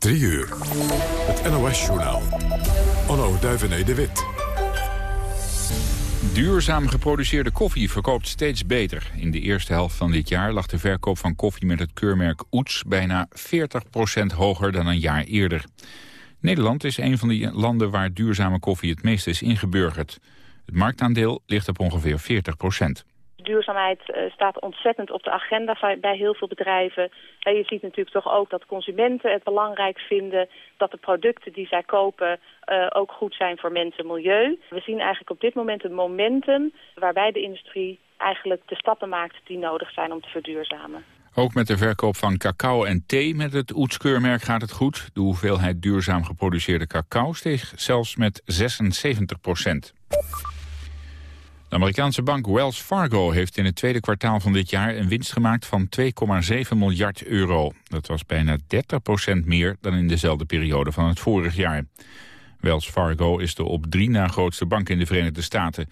3 uur. Het NOS-journaal. Onno Duivené de Wit. Duurzaam geproduceerde koffie verkoopt steeds beter. In de eerste helft van dit jaar lag de verkoop van koffie met het keurmerk Oets bijna 40% hoger dan een jaar eerder. Nederland is een van de landen waar duurzame koffie het meest is ingeburgerd. Het marktaandeel ligt op ongeveer 40 Duurzaamheid uh, staat ontzettend op de agenda bij heel veel bedrijven. En je ziet natuurlijk toch ook dat consumenten het belangrijk vinden... dat de producten die zij kopen uh, ook goed zijn voor mensen en milieu. We zien eigenlijk op dit moment een momentum waarbij de industrie eigenlijk de stappen maakt die nodig zijn om te verduurzamen. Ook met de verkoop van cacao en thee met het Oetskeurmerk gaat het goed. De hoeveelheid duurzaam geproduceerde cacao steeg zelfs met 76 procent. De Amerikaanse bank Wells Fargo heeft in het tweede kwartaal van dit jaar een winst gemaakt van 2,7 miljard euro. Dat was bijna 30 procent meer dan in dezelfde periode van het vorig jaar. Wells Fargo is de op drie na grootste bank in de Verenigde Staten.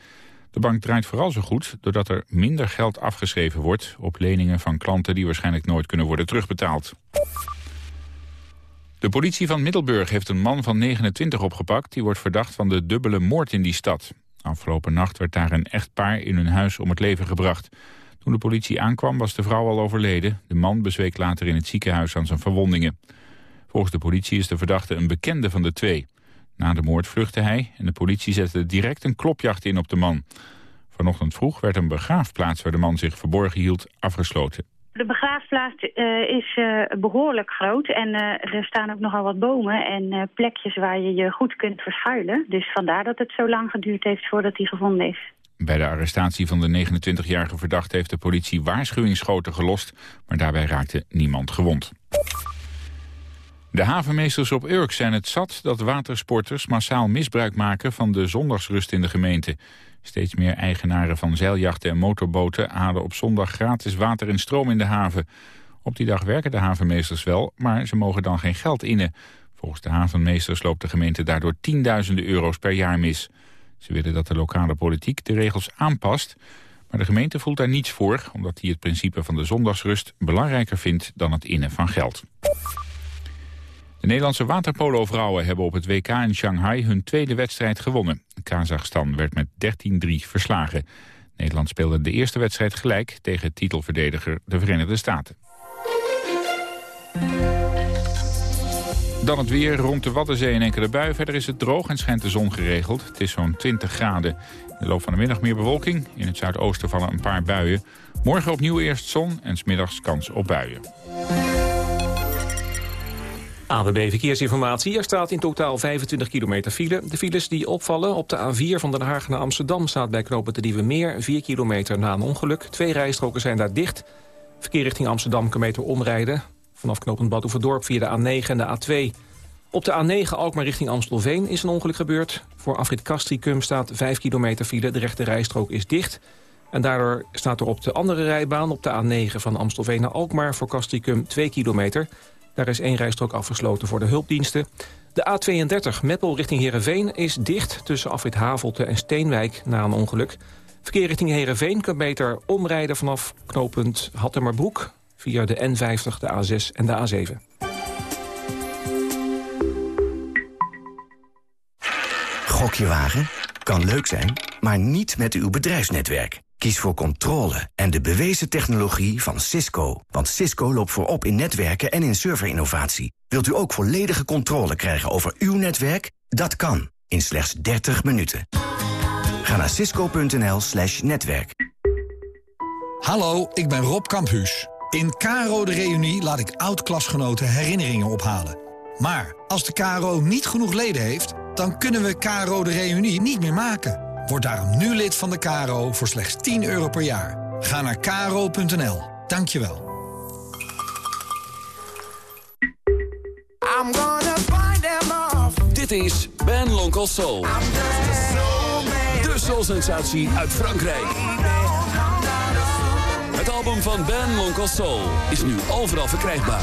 De bank draait vooral zo goed doordat er minder geld afgeschreven wordt... op leningen van klanten die waarschijnlijk nooit kunnen worden terugbetaald. De politie van Middelburg heeft een man van 29 opgepakt... die wordt verdacht van de dubbele moord in die stad. Afgelopen nacht werd daar een echtpaar in hun huis om het leven gebracht. Toen de politie aankwam was de vrouw al overleden. De man bezweek later in het ziekenhuis aan zijn verwondingen. Volgens de politie is de verdachte een bekende van de twee. Na de moord vluchtte hij en de politie zette direct een klopjacht in op de man. Vanochtend vroeg werd een begraafplaats waar de man zich verborgen hield afgesloten. De begraafplaats uh, is uh, behoorlijk groot en uh, er staan ook nogal wat bomen en plekjes waar je je goed kunt verschuilen. Dus vandaar dat het zo lang geduurd heeft voordat hij gevonden is. Bij de arrestatie van de 29-jarige verdachte heeft de politie waarschuwingsschoten gelost, maar daarbij raakte niemand gewond. De havenmeesters op Urk zijn het zat dat watersporters massaal misbruik maken van de zondagsrust in de gemeente. Steeds meer eigenaren van zeiljachten en motorboten halen op zondag gratis water en stroom in de haven. Op die dag werken de havenmeesters wel, maar ze mogen dan geen geld innen. Volgens de havenmeesters loopt de gemeente daardoor tienduizenden euro's per jaar mis. Ze willen dat de lokale politiek de regels aanpast, maar de gemeente voelt daar niets voor... omdat hij het principe van de zondagsrust belangrijker vindt dan het innen van geld. De Nederlandse waterpolo-vrouwen hebben op het WK in Shanghai hun tweede wedstrijd gewonnen. Kazachstan werd met 13-3 verslagen. Nederland speelde de eerste wedstrijd gelijk tegen titelverdediger de Verenigde Staten. Dan het weer rond de Waddenzee en enkele bui. Verder is het droog en schijnt de zon geregeld. Het is zo'n 20 graden. In de loop van de middag meer bewolking. In het zuidoosten vallen een paar buien. Morgen opnieuw eerst zon en smiddags kans op buien. AWB Verkeersinformatie. Er staat in totaal 25 kilometer file. De files die opvallen op de A4 van Den Haag naar Amsterdam... staat bij knopen de Nieuwe Meer, 4 kilometer na een ongeluk. Twee rijstroken zijn daar dicht. Verkeer richting Amsterdam kan meter omrijden. Vanaf knooppunt Badhoevedorp via de A9 en de A2. Op de A9 Alkmaar richting Amstelveen is een ongeluk gebeurd. Voor Afrit Castricum staat 5 kilometer file. De rechte rijstrook is dicht. En daardoor staat er op de andere rijbaan op de A9 van Amstelveen naar Alkmaar... voor Castricum 2 kilometer... Daar is één rijstrook afgesloten voor de hulpdiensten. De A32 Meppel richting Heerenveen is dicht tussen Afrit Havelte en Steenwijk na een ongeluk. Verkeer richting Heerenveen kan beter omrijden vanaf knooppunt Hattemerbroek... via de N50, de A6 en de A7. Gokje wagen? Kan leuk zijn, maar niet met uw bedrijfsnetwerk. Kies voor controle en de bewezen technologie van Cisco. Want Cisco loopt voorop in netwerken en in serverinnovatie. Wilt u ook volledige controle krijgen over uw netwerk? Dat kan, in slechts 30 minuten. Ga naar cisco.nl slash netwerk. Hallo, ik ben Rob Kamphuus. In Caro de Reunie laat ik oud-klasgenoten herinneringen ophalen. Maar als de KRO niet genoeg leden heeft... dan kunnen we Caro de Reunie niet meer maken... Word daarom nu lid van de KRO voor slechts 10 euro per jaar. Ga naar kro.nl. Dankjewel. I'm gonna find them off. Dit is Ben Lonkel Soul. De soul-sensatie uit Frankrijk. Het album van Ben Lonkel Soul is nu overal verkrijgbaar.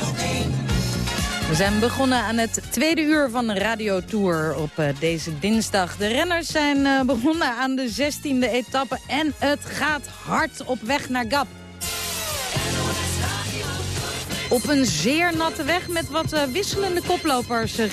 We zijn begonnen aan het tweede uur van de radiotour op uh, deze dinsdag. De renners zijn uh, begonnen aan de 16e etappe en het gaat hard op weg naar Gap. Op een zeer natte weg met wat uh, wisselende koplopers, uh.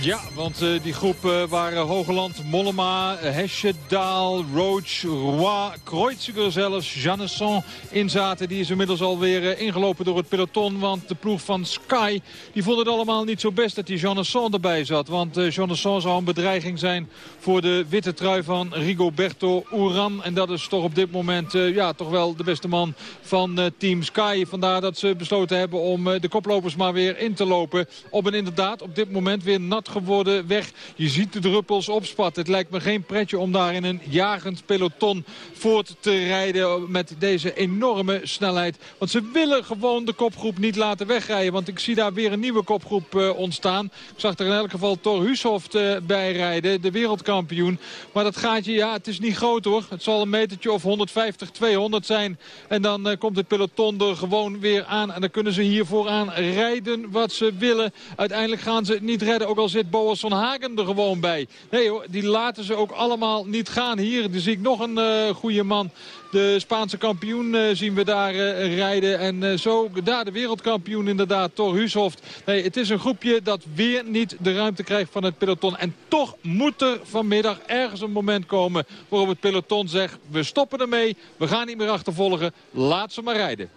Ja, want uh, die groep waren Hogeland, Mollema, Hesjedaal, Roach, Roy, Kreuziger zelfs, Janesson in zaten. Die is inmiddels alweer ingelopen door het peloton. Want de ploeg van Sky, die vond het allemaal niet zo best dat die Janesson erbij zat. Want Janesson zou een bedreiging zijn voor de witte trui van Rigoberto Uran. En dat is toch op dit moment ja, toch wel de beste man van Team Sky. Vandaar dat ze besloten hebben om de koplopers maar weer in te lopen. Op een inderdaad op dit moment weer nat geworden weg. Je ziet de druppels opspatten. Het lijkt me geen pretje om daar in een jagend peloton voort te rijden met deze enorme snelheid. Want ze willen gewoon de kopgroep niet laten wegrijden. Want ik zie daar weer een nieuwe kopgroep uh, ontstaan. Ik zag er in elk geval Thor Hushoft uh, bij rijden, de wereldkampioen. Maar dat gaatje, ja, het is niet groot hoor. Het zal een metertje of 150, 200 zijn. En dan komt het peloton er gewoon weer aan. En dan kunnen ze hier hier vooraan rijden wat ze willen. Uiteindelijk gaan ze het niet redden, ook al zit Boas van Hagen er gewoon bij. Nee hoor, die laten ze ook allemaal niet gaan. Hier zie ik nog een uh, goede man. De Spaanse kampioen uh, zien we daar uh, rijden. En zo daar de wereldkampioen inderdaad, Thor Hushoft. Nee, het is een groepje dat weer niet de ruimte krijgt van het peloton. En toch moet er vanmiddag ergens een moment komen waarop het peloton zegt... we stoppen ermee, we gaan niet meer achtervolgen, laat ze maar rijden.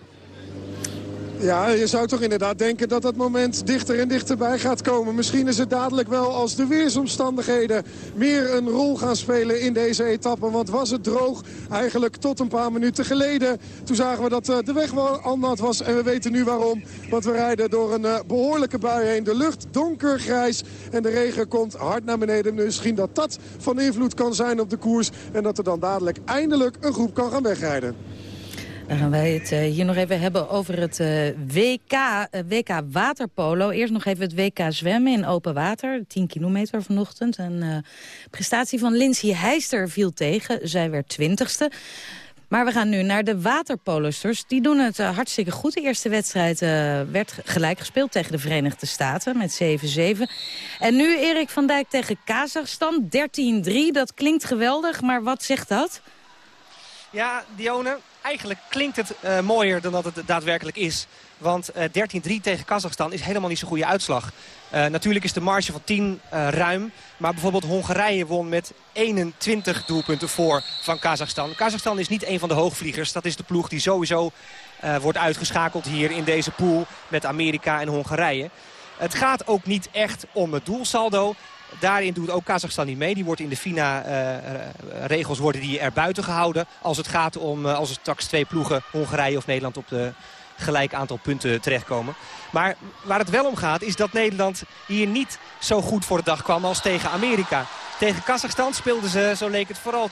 Ja, je zou toch inderdaad denken dat dat moment dichter en dichterbij gaat komen. Misschien is het dadelijk wel als de weersomstandigheden meer een rol gaan spelen in deze etappe. Want was het droog eigenlijk tot een paar minuten geleden. Toen zagen we dat de weg wel nat was en we weten nu waarom. Want we rijden door een behoorlijke bui heen. De lucht donkergrijs en de regen komt hard naar beneden. Misschien dat dat van invloed kan zijn op de koers. En dat er dan dadelijk eindelijk een groep kan gaan wegrijden. Dan gaan wij het uh, hier nog even hebben over het uh, WK, uh, WK waterpolo. Eerst nog even het WK zwemmen in open water. 10 kilometer vanochtend. Een prestatie van Lindsay Heister viel tegen. Zij werd twintigste. Maar we gaan nu naar de waterpolosters. Die doen het hartstikke goed. De eerste wedstrijd werd gelijk gespeeld tegen de Verenigde Staten met 7-7. En nu Erik van Dijk tegen Kazachstan. 13-3, dat klinkt geweldig, maar wat zegt dat? Ja, Dione, eigenlijk klinkt het uh, mooier dan dat het daadwerkelijk is. Want uh, 13-3 tegen Kazachstan is helemaal niet zo'n goede uitslag. Uh, natuurlijk is de marge van 10 ruim. Maar bijvoorbeeld Hongarije won met 21 doelpunten voor van Kazachstan. Kazachstan is niet een van de hoogvliegers. Dat is de ploeg die sowieso wordt uitgeschakeld hier in deze pool met Amerika en Hongarije. Het gaat ook niet echt om het doelsaldo. Daarin doet ook Kazachstan niet mee. Die wordt in de FINA-regels uh, worden die er buiten gehouden. Als het gaat om, uh, als er straks twee ploegen, Hongarije of Nederland, op de gelijk aantal punten terechtkomen. Maar waar het wel om gaat is dat Nederland hier niet zo goed voor de dag kwam als tegen Amerika. Tegen Kazachstan speelden ze, zo leek het vooral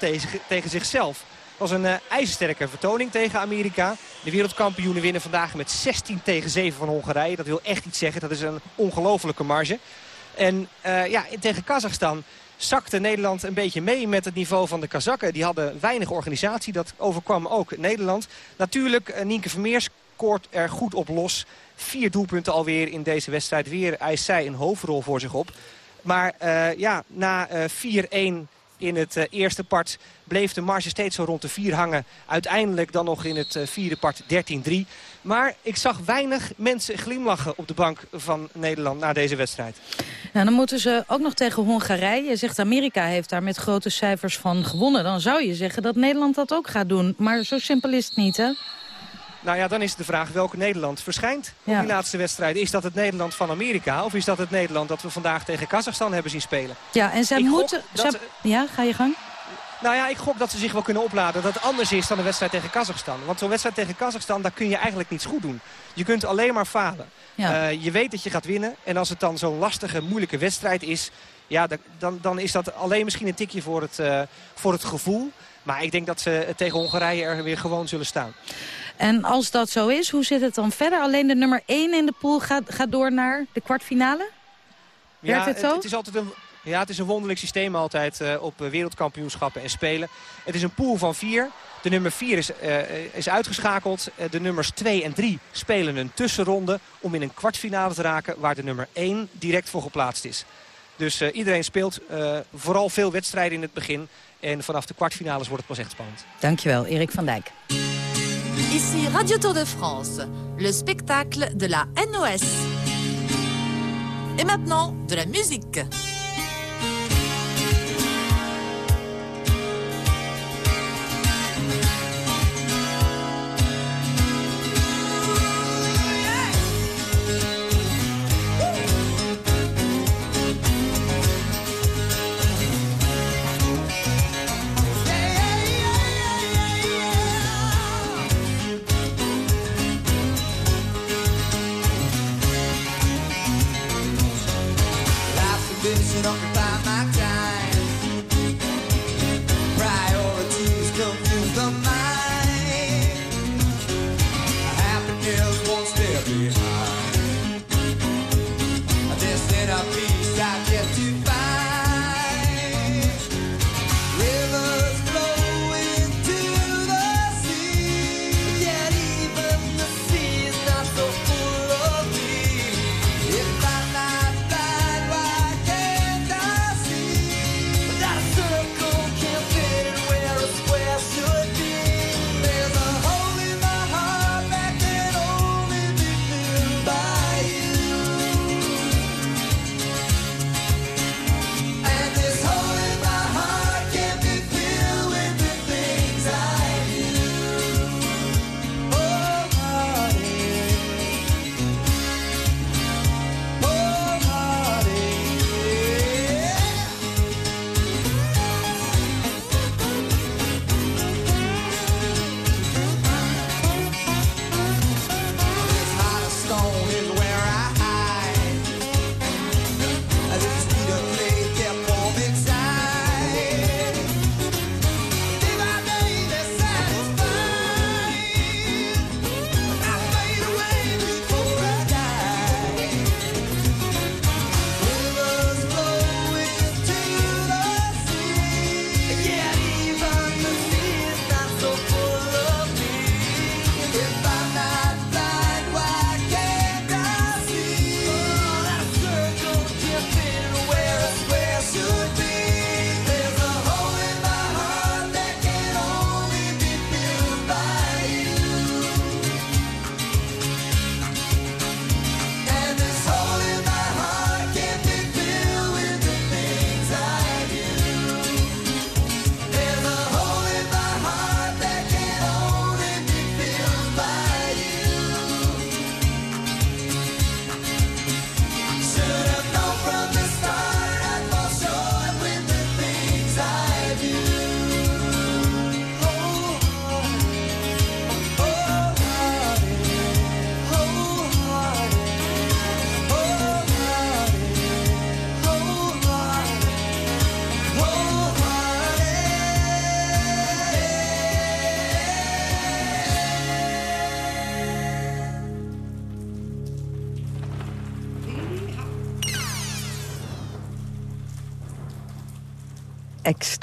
tegen, zichzelf. Het was een ijzersterke vertoning tegen Amerika. De wereldkampioenen winnen vandaag met 16 tegen 7 van Hongarije. Dat wil echt iets zeggen. Dat is een ongelofelijke marge. En uh, ja, tegen Kazachstan zakte Nederland een beetje mee met het niveau van de Kazakken. Die hadden weinig organisatie, dat overkwam ook Nederland. Natuurlijk, uh, Nienke Vermeers scoort er goed op los. Vier doelpunten alweer in deze wedstrijd. Weer eist zij een hoofdrol voor zich op. Maar uh, ja, na 4-1 in het eerste part bleef de marge steeds zo rond de 4 hangen. Uiteindelijk dan nog in het vierde part 13-3. Maar ik zag weinig mensen glimlachen op de bank van Nederland na deze wedstrijd. Nou, dan moeten ze ook nog tegen Hongarije. Je zegt Amerika heeft daar met grote cijfers van gewonnen. Dan zou je zeggen dat Nederland dat ook gaat doen. Maar zo simpel is het niet, hè? Nou ja, dan is de vraag welke Nederland verschijnt ja. in die laatste wedstrijd. Is dat het Nederland van Amerika of is dat het Nederland dat we vandaag tegen Kazachstan hebben zien spelen? Ja, en zij Ik moeten... dat- Ja, ga je gang. Nou ja, ik gok dat ze zich wel kunnen opladen. Dat het anders is dan een wedstrijd tegen Kazachstan. Want zo'n wedstrijd tegen Kazachstan, daar kun je eigenlijk niets goed doen. Je kunt alleen maar falen. Ja. Eh, je weet dat je gaat winnen. En als het dan zo'n lastige, moeilijke wedstrijd is... Ja, dan- dan, is dat alleen misschien een tikje voor het, eh, voor het gevoel. Maar ik denk dat ze tegen Hongarije er weer gewoon zullen staan. En als dat zo is, hoe zit het dan verder? Alleen de nummer 1 in de pool gaat, gaat door naar de kwartfinale? Ja, het zo? Het, is altijd een, ja, het is een wonderlijk systeem altijd uh, op wereldkampioenschappen en spelen. Het is een pool van vier. De nummer 4 is, uh, is uitgeschakeld. Uh, de nummers 2 en 3 spelen een tussenronde om in een kwartfinale te raken... waar de nummer 1 direct voor geplaatst is. Dus uh, iedereen speelt vooral veel wedstrijden in het begin. En vanaf de kwartfinales wordt het pas echt spannend. Dankjewel, Erik van Dijk. Ici Radio Tour de France, le spectacle de la NOS. Et maintenant, de la musique. Inner peace I've yet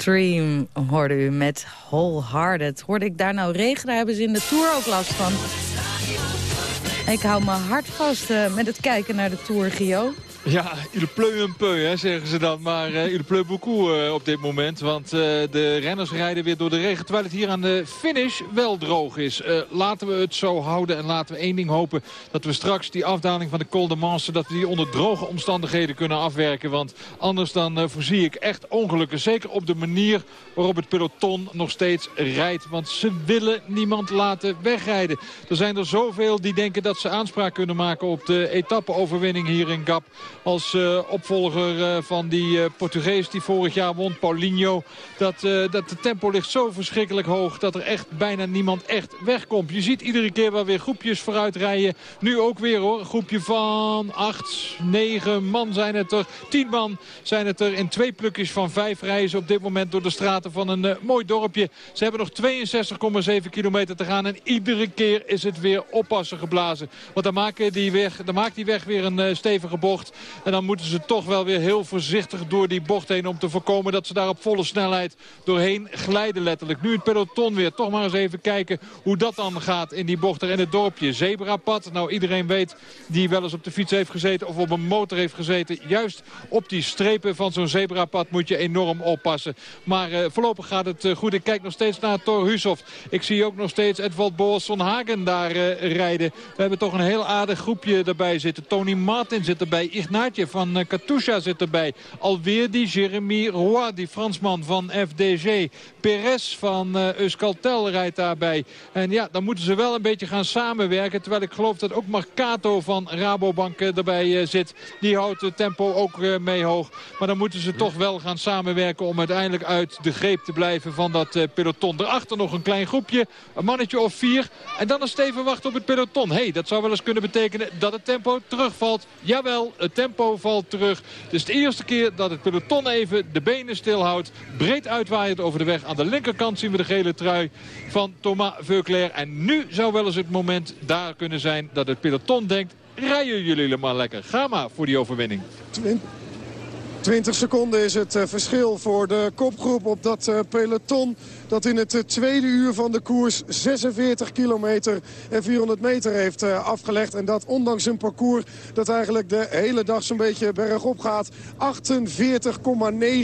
Extreme hoorde u met Wholehearted. Hoorde ik daar nou regen? Daar hebben ze in de Tour ook last van. Ik hou mijn hart vast eh, met het kijken naar de Tour, Gio. Ja, il pleut un peu, hè, zeggen ze dan. Maar uh, il pleut beaucoup uh, op dit moment. Want uh, de renners rijden weer door de regen. Terwijl het hier aan de finish wel droog is. laten we het zo houden. En laten we één ding hopen. Dat we straks die afdaling van de Col de Manse... dat we die onder droge omstandigheden kunnen afwerken. Want anders dan voorzie ik echt ongelukken. Zeker op de manier waarop het peloton nog steeds rijdt. Want ze willen niemand laten wegrijden. Er zijn er zoveel die denken dat ze aanspraak kunnen maken... op de etappe-overwinning hier in Gap. Als eh, opvolger eh, van die eh, Portugees die vorig jaar won, Paulinho. Dat, dat de tempo ligt zo verschrikkelijk hoog dat er echt bijna niemand echt wegkomt. Je ziet iedere keer wel weer groepjes vooruit rijden. Nu ook weer hoor, een groepje van 8, 9 man zijn het er. 10 man zijn het er in twee plukjes van vijf reizen op dit moment door de straten van een mooi dorpje. Ze hebben nog 62,7 kilometer te gaan en iedere keer is het weer oppassen geblazen. Want dan, maken die weg, dan maakt die weg weer een stevige bocht. En dan moeten ze toch wel weer heel voorzichtig door die bocht heen om te voorkomen dat ze daar op volle snelheid doorheen glijden letterlijk. Nu het peloton weer. Toch maar eens even kijken hoe dat dan gaat in die bocht er in het dorpje. Zebrapad. Nou iedereen weet die wel eens op de fiets heeft gezeten of op een motor heeft gezeten. Juist op die strepen van zo'n zebrapad moet je enorm oppassen. Maar eh, voorlopig gaat het eh, goed. Ik kijk nog steeds naar Thor Hushoff. Ik zie ook nog steeds Edvald Boas van Hagen daar eh, rijden. We hebben toch een heel aardig groepje erbij zitten. Tony Martin zit erbij. Ignaatje van uh, Katusha zit erbij. Alweer die Jeremy Roy, die Fransman van FDG. Perez van uh, Euskaltel rijdt daarbij. En ja, dan moeten ze wel een beetje gaan samenwerken. Terwijl ik geloof dat ook Marcato van Rabobank uh, erbij uh, zit. Die houdt het tempo ook mee hoog. Maar dan moeten ze toch wel gaan samenwerken om uiteindelijk uit de greep te blijven van dat peloton. Daarachter nog een klein groepje, een mannetje of vier. En dan een steven wachten op het peloton. hey, dat zou wel eens kunnen betekenen dat het tempo terugvalt. Jawel, het tempo valt terug. Het is de eerste keer dat het peloton even de benen stilhoudt. Breed uitwaaiend over de weg. Aan de linkerkant zien we de gele trui van Thomas Veuclair. En nu zou wel eens het moment daar kunnen zijn dat het peloton denkt... rijden jullie helemaal lekker. Ga maar voor die overwinning. 20 seconden is het uh, verschil voor de kopgroep op dat uh, peloton. Dat in het uh, tweede uur van de koers 46 kilometer en 400 meter heeft afgelegd. En dat ondanks een parcours dat eigenlijk de hele dag zo'n beetje bergop gaat. 48,9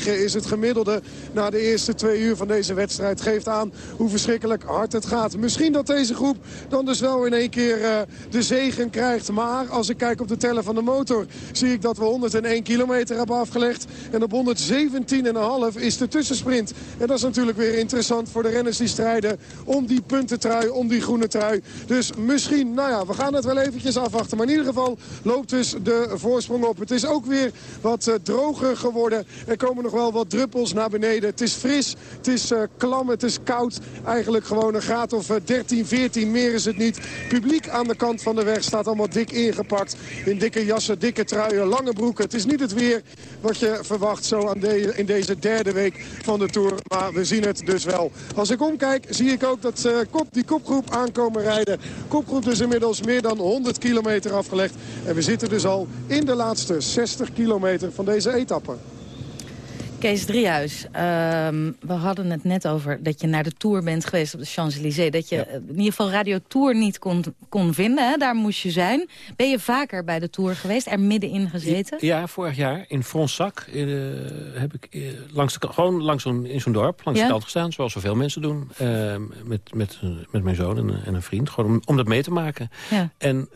is het gemiddelde na de eerste twee uur van deze wedstrijd. Geeft aan hoe verschrikkelijk hard het gaat. Misschien dat deze groep dan dus wel in één keer de zegen krijgt. Maar als ik kijk op de teller van de motor zie ik dat we 101 kilometer hebben afgelegd. En op 117,5 is de tussensprint. En dat is natuurlijk weer interessant voor de renners die strijden om die puntentrui, om die groene trui. Dus misschien, nou ja, we gaan het wel eventjes afwachten. Maar in ieder geval loopt dus de voorsprong op. Het is ook weer wat uh, droger geworden. Er komen nog wel wat druppels naar beneden. Het is fris, het is uh, klam, het is koud. Eigenlijk gewoon een graad of uh, 13, 14, meer is het niet. Publiek aan de kant van de weg staat allemaal dik ingepakt. In dikke jassen, dikke truien, lange broeken. Het is niet het weer wat je verwacht zo aan in deze derde week van de Tour. Maar we zien het dus wel. Als ik omkijk zie ik ook dat uh, kop, die kopgroep aankomen rijden. Kopgroep dus inmiddels meer dan 100 kilometer afgelegd. En we zitten dus al in de laatste 60 kilometer van deze etappe. Kees Driehuis, um, we hadden het net over dat je naar de Tour bent geweest op de Champs-Élysées. Dat je ja. in ieder geval Radio Tour niet kon, kon vinden, hè? daar moest je zijn. Ben je vaker bij de Tour geweest, er middenin gezeten? Ja, vorig jaar in Fronsac uh, heb ik uh, langs de, gewoon langs zo'n, in zo'n dorp, langs ja? de kant gestaan. Zoals zoveel mensen doen, uh, met, met, met mijn zoon en, en, een vriend. Gewoon om, om dat mee te maken. Ja. En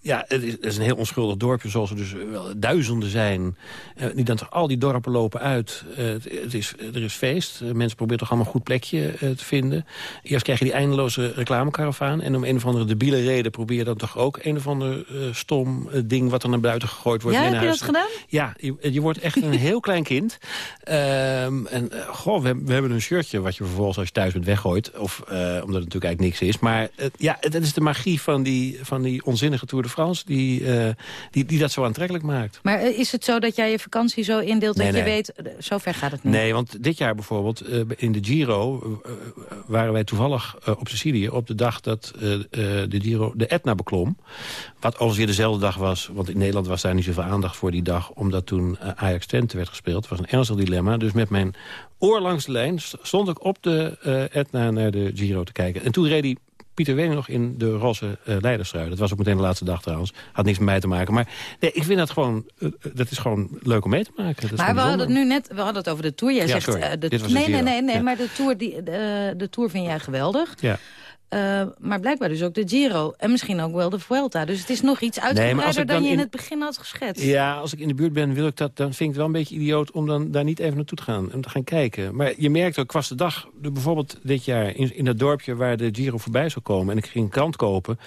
ja, het is, het is, een heel onschuldig dorpje, zoals er dus wel duizenden zijn. Uh, die dan toch al die dorpen lopen uit. Uh, het, het, is, er is feest. Uh, mensen proberen toch allemaal een goed plekje te vinden. Eerst krijg je die eindeloze reclamekaravaan. En om een of andere debiele reden probeer je dan toch ook... een of ander stom ding wat er naar buiten gegooid wordt. Ja, heb je dat gedaan? Ja, je, je wordt echt een heel klein kind. Ehm, en goh, we, we, hebben een shirtje wat je vervolgens als je thuis bent weggooit. Of omdat het natuurlijk eigenlijk niks is. Maar ja, dat is de magie van die, van die onzinnige Tour de France die, uh, die, die dat zo aantrekkelijk maakt. Maar is het zo dat jij je vakantie zo indeelt nee, dat nee. je weet... Zo ver gaat het niet? Nee, want dit jaar bijvoorbeeld in de Giro... Waren wij toevallig op Sicilië op de dag dat de Giro de Etna beklom. Wat overigens weer dezelfde dag was. Want in Nederland was daar niet zoveel aandacht voor die dag. Omdat toen Ajax Twente werd gespeeld. Het was een ernstig dilemma. Dus met mijn oor langs de lijn stond ik op de Etna naar de Giro te kijken. En toen reed hij Pieter Wening nog in de roze uh, leiderstrui. Dat was ook meteen de laatste dag trouwens. Had niks met mij te maken. Maar nee, ik vind dat gewoon, uh, dat is gewoon leuk om mee te maken. Maar we hadden het nu net, we hadden het over de Tour. Jij ja, zegt, uh, de, nee, nee, nee, nee, ja. maar de Tour, die, de, de Tour vind jij geweldig. Ja. Eh, maar blijkbaar dus ook de Giro. En misschien ook wel de Vuelta. Dus het is nog iets uitgebreider ik dan dan je in het begin had geschetst. Ja, als ik in de buurt ben, wil ik dat, dan vind ik het wel een beetje idioot... om dan daar niet even naartoe te gaan en te gaan kijken. Maar je merkt ook, was de dag, bijvoorbeeld dit jaar... in, in dat dorpje waar de Giro voorbij zou komen... en ik ging een krant kopen.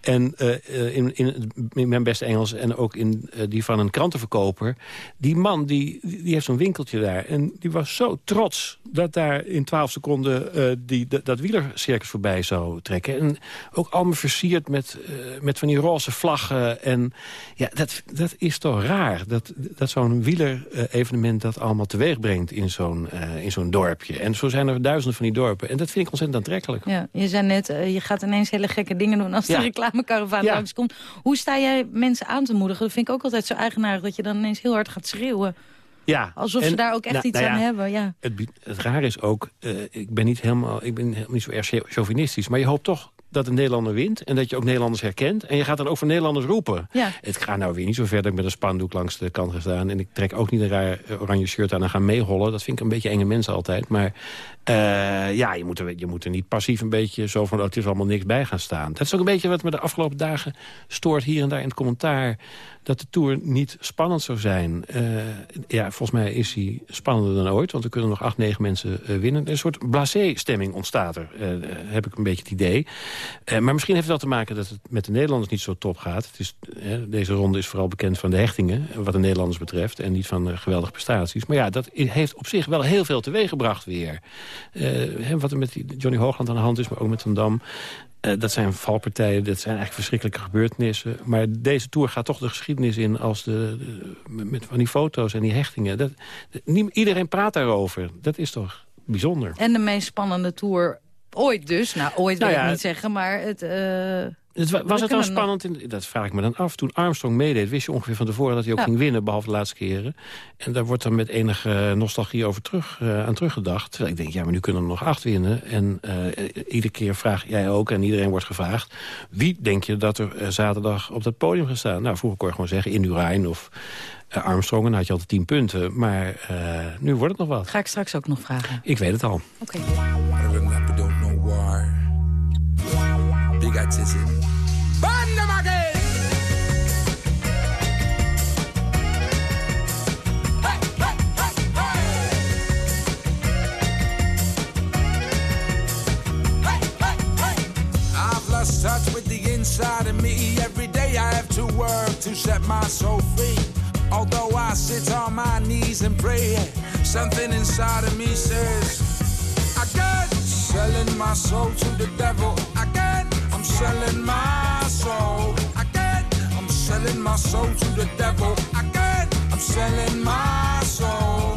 En eh, in, in, in mijn beste Engels en ook in eh, die van een krantenverkoper... die man, die, die heeft zo'n winkeltje daar. En die was zo trots dat daar in 12 seconden... die, dat, dat wielercircus voorbij zou trekken. En ook allemaal versierd met, eh, met van die roze vlaggen. En ja, dat, dat is toch raar. Dat, dat zo'n wielerevenement dat allemaal teweeg brengt in zo'n eh, in zo'n dorpje. En zo zijn er duizenden van die dorpen. En dat vind ik ontzettend aantrekkelijk. Ja, je zei net, eh, je gaat ineens hele gekke dingen doen als Ja. de reclamekaravaan Ja. langskomt. Hoe sta jij mensen aan te moedigen? Dat vind ik ook altijd zo eigenaardig dat je dan ineens heel hard gaat schreeuwen. Ja, Alsof ze daar ook echt nou- iets nou aan hebben. Ja. Het, het raar is ook, eh, ik ben niet helemaal, ik ben helemaal niet zo erg chau- chauvinistisch, maar je hoopt toch dat een Nederlander wint en dat je ook Nederlanders herkent. En je gaat dan ook voor Nederlanders roepen. Ja. Het gaat nou weer niet zo ver dat ik met een spandoek langs de kant ga staan. En ik trek ook niet een raar eh, oranje shirt aan en ga meehollen. Dat vind ik een beetje enge mensen altijd. Maar eh, ja, je moet, er, je moet er niet passief een beetje zo van... Oh, het is allemaal niks bij gaan staan. Dat is ook een beetje wat me de afgelopen dagen stoort hier en daar in het commentaar. Dat de Tour niet spannend zou zijn. Eh, ja, volgens mij is hij spannender dan ooit. Want er kunnen nog acht, negen mensen winnen. Een soort blasé-stemming ontstaat er, heb ik een beetje het idee. Eh, maar misschien heeft wel te maken dat het met de Nederlanders niet zo top gaat. Het is, eh, deze ronde is vooral bekend van de hechtingen, wat de Nederlanders betreft. En niet van eh, geweldige prestaties. Maar ja, dat heeft op zich wel heel veel teweeggebracht weer. Hè, wat er met Johnny Hoogland aan de hand is, maar ook met Van Dam. Dat zijn valpartijen, dat zijn eigenlijk verschrikkelijke gebeurtenissen. Maar deze Tour gaat toch de geschiedenis in als de, met van die foto's en die hechtingen. Dat, iedereen praat daarover. Dat is toch bijzonder. En de meest spannende tour ooit dus. Nou, ooit Nou wil ja, ik niet zeggen, maar het... eh, Het wa- we was het dan spannend? In, dat vraag ik me dan af. Toen Armstrong meedeed, wist je ongeveer van tevoren dat hij ook Ja. ging winnen, behalve de laatste keren. En daar wordt dan met enige nostalgie over terug, eh, aan teruggedacht. Terwijl ik denk, ja, maar nu kunnen er nog acht winnen. En eh, iedere keer vraag jij ook, en iedereen wordt gevraagd... wie denk je dat er zaterdag op dat podium gaat staan? Nou, vroeger kon je gewoon zeggen Indurain of eh, Armstrong. En dan had je altijd tien punten. Maar eh, nu wordt het nog wat. Ga ik straks ook nog vragen. Ik weet het al. Oké. Lost touch with the inside of me. Every day I have to work to set my soul free. Although I sit on my knees and pray, something inside of me says, Again, selling my soul to the devil. Again, I'm selling my soul. Again, I'm selling my soul to the devil. Again, I'm selling my soul.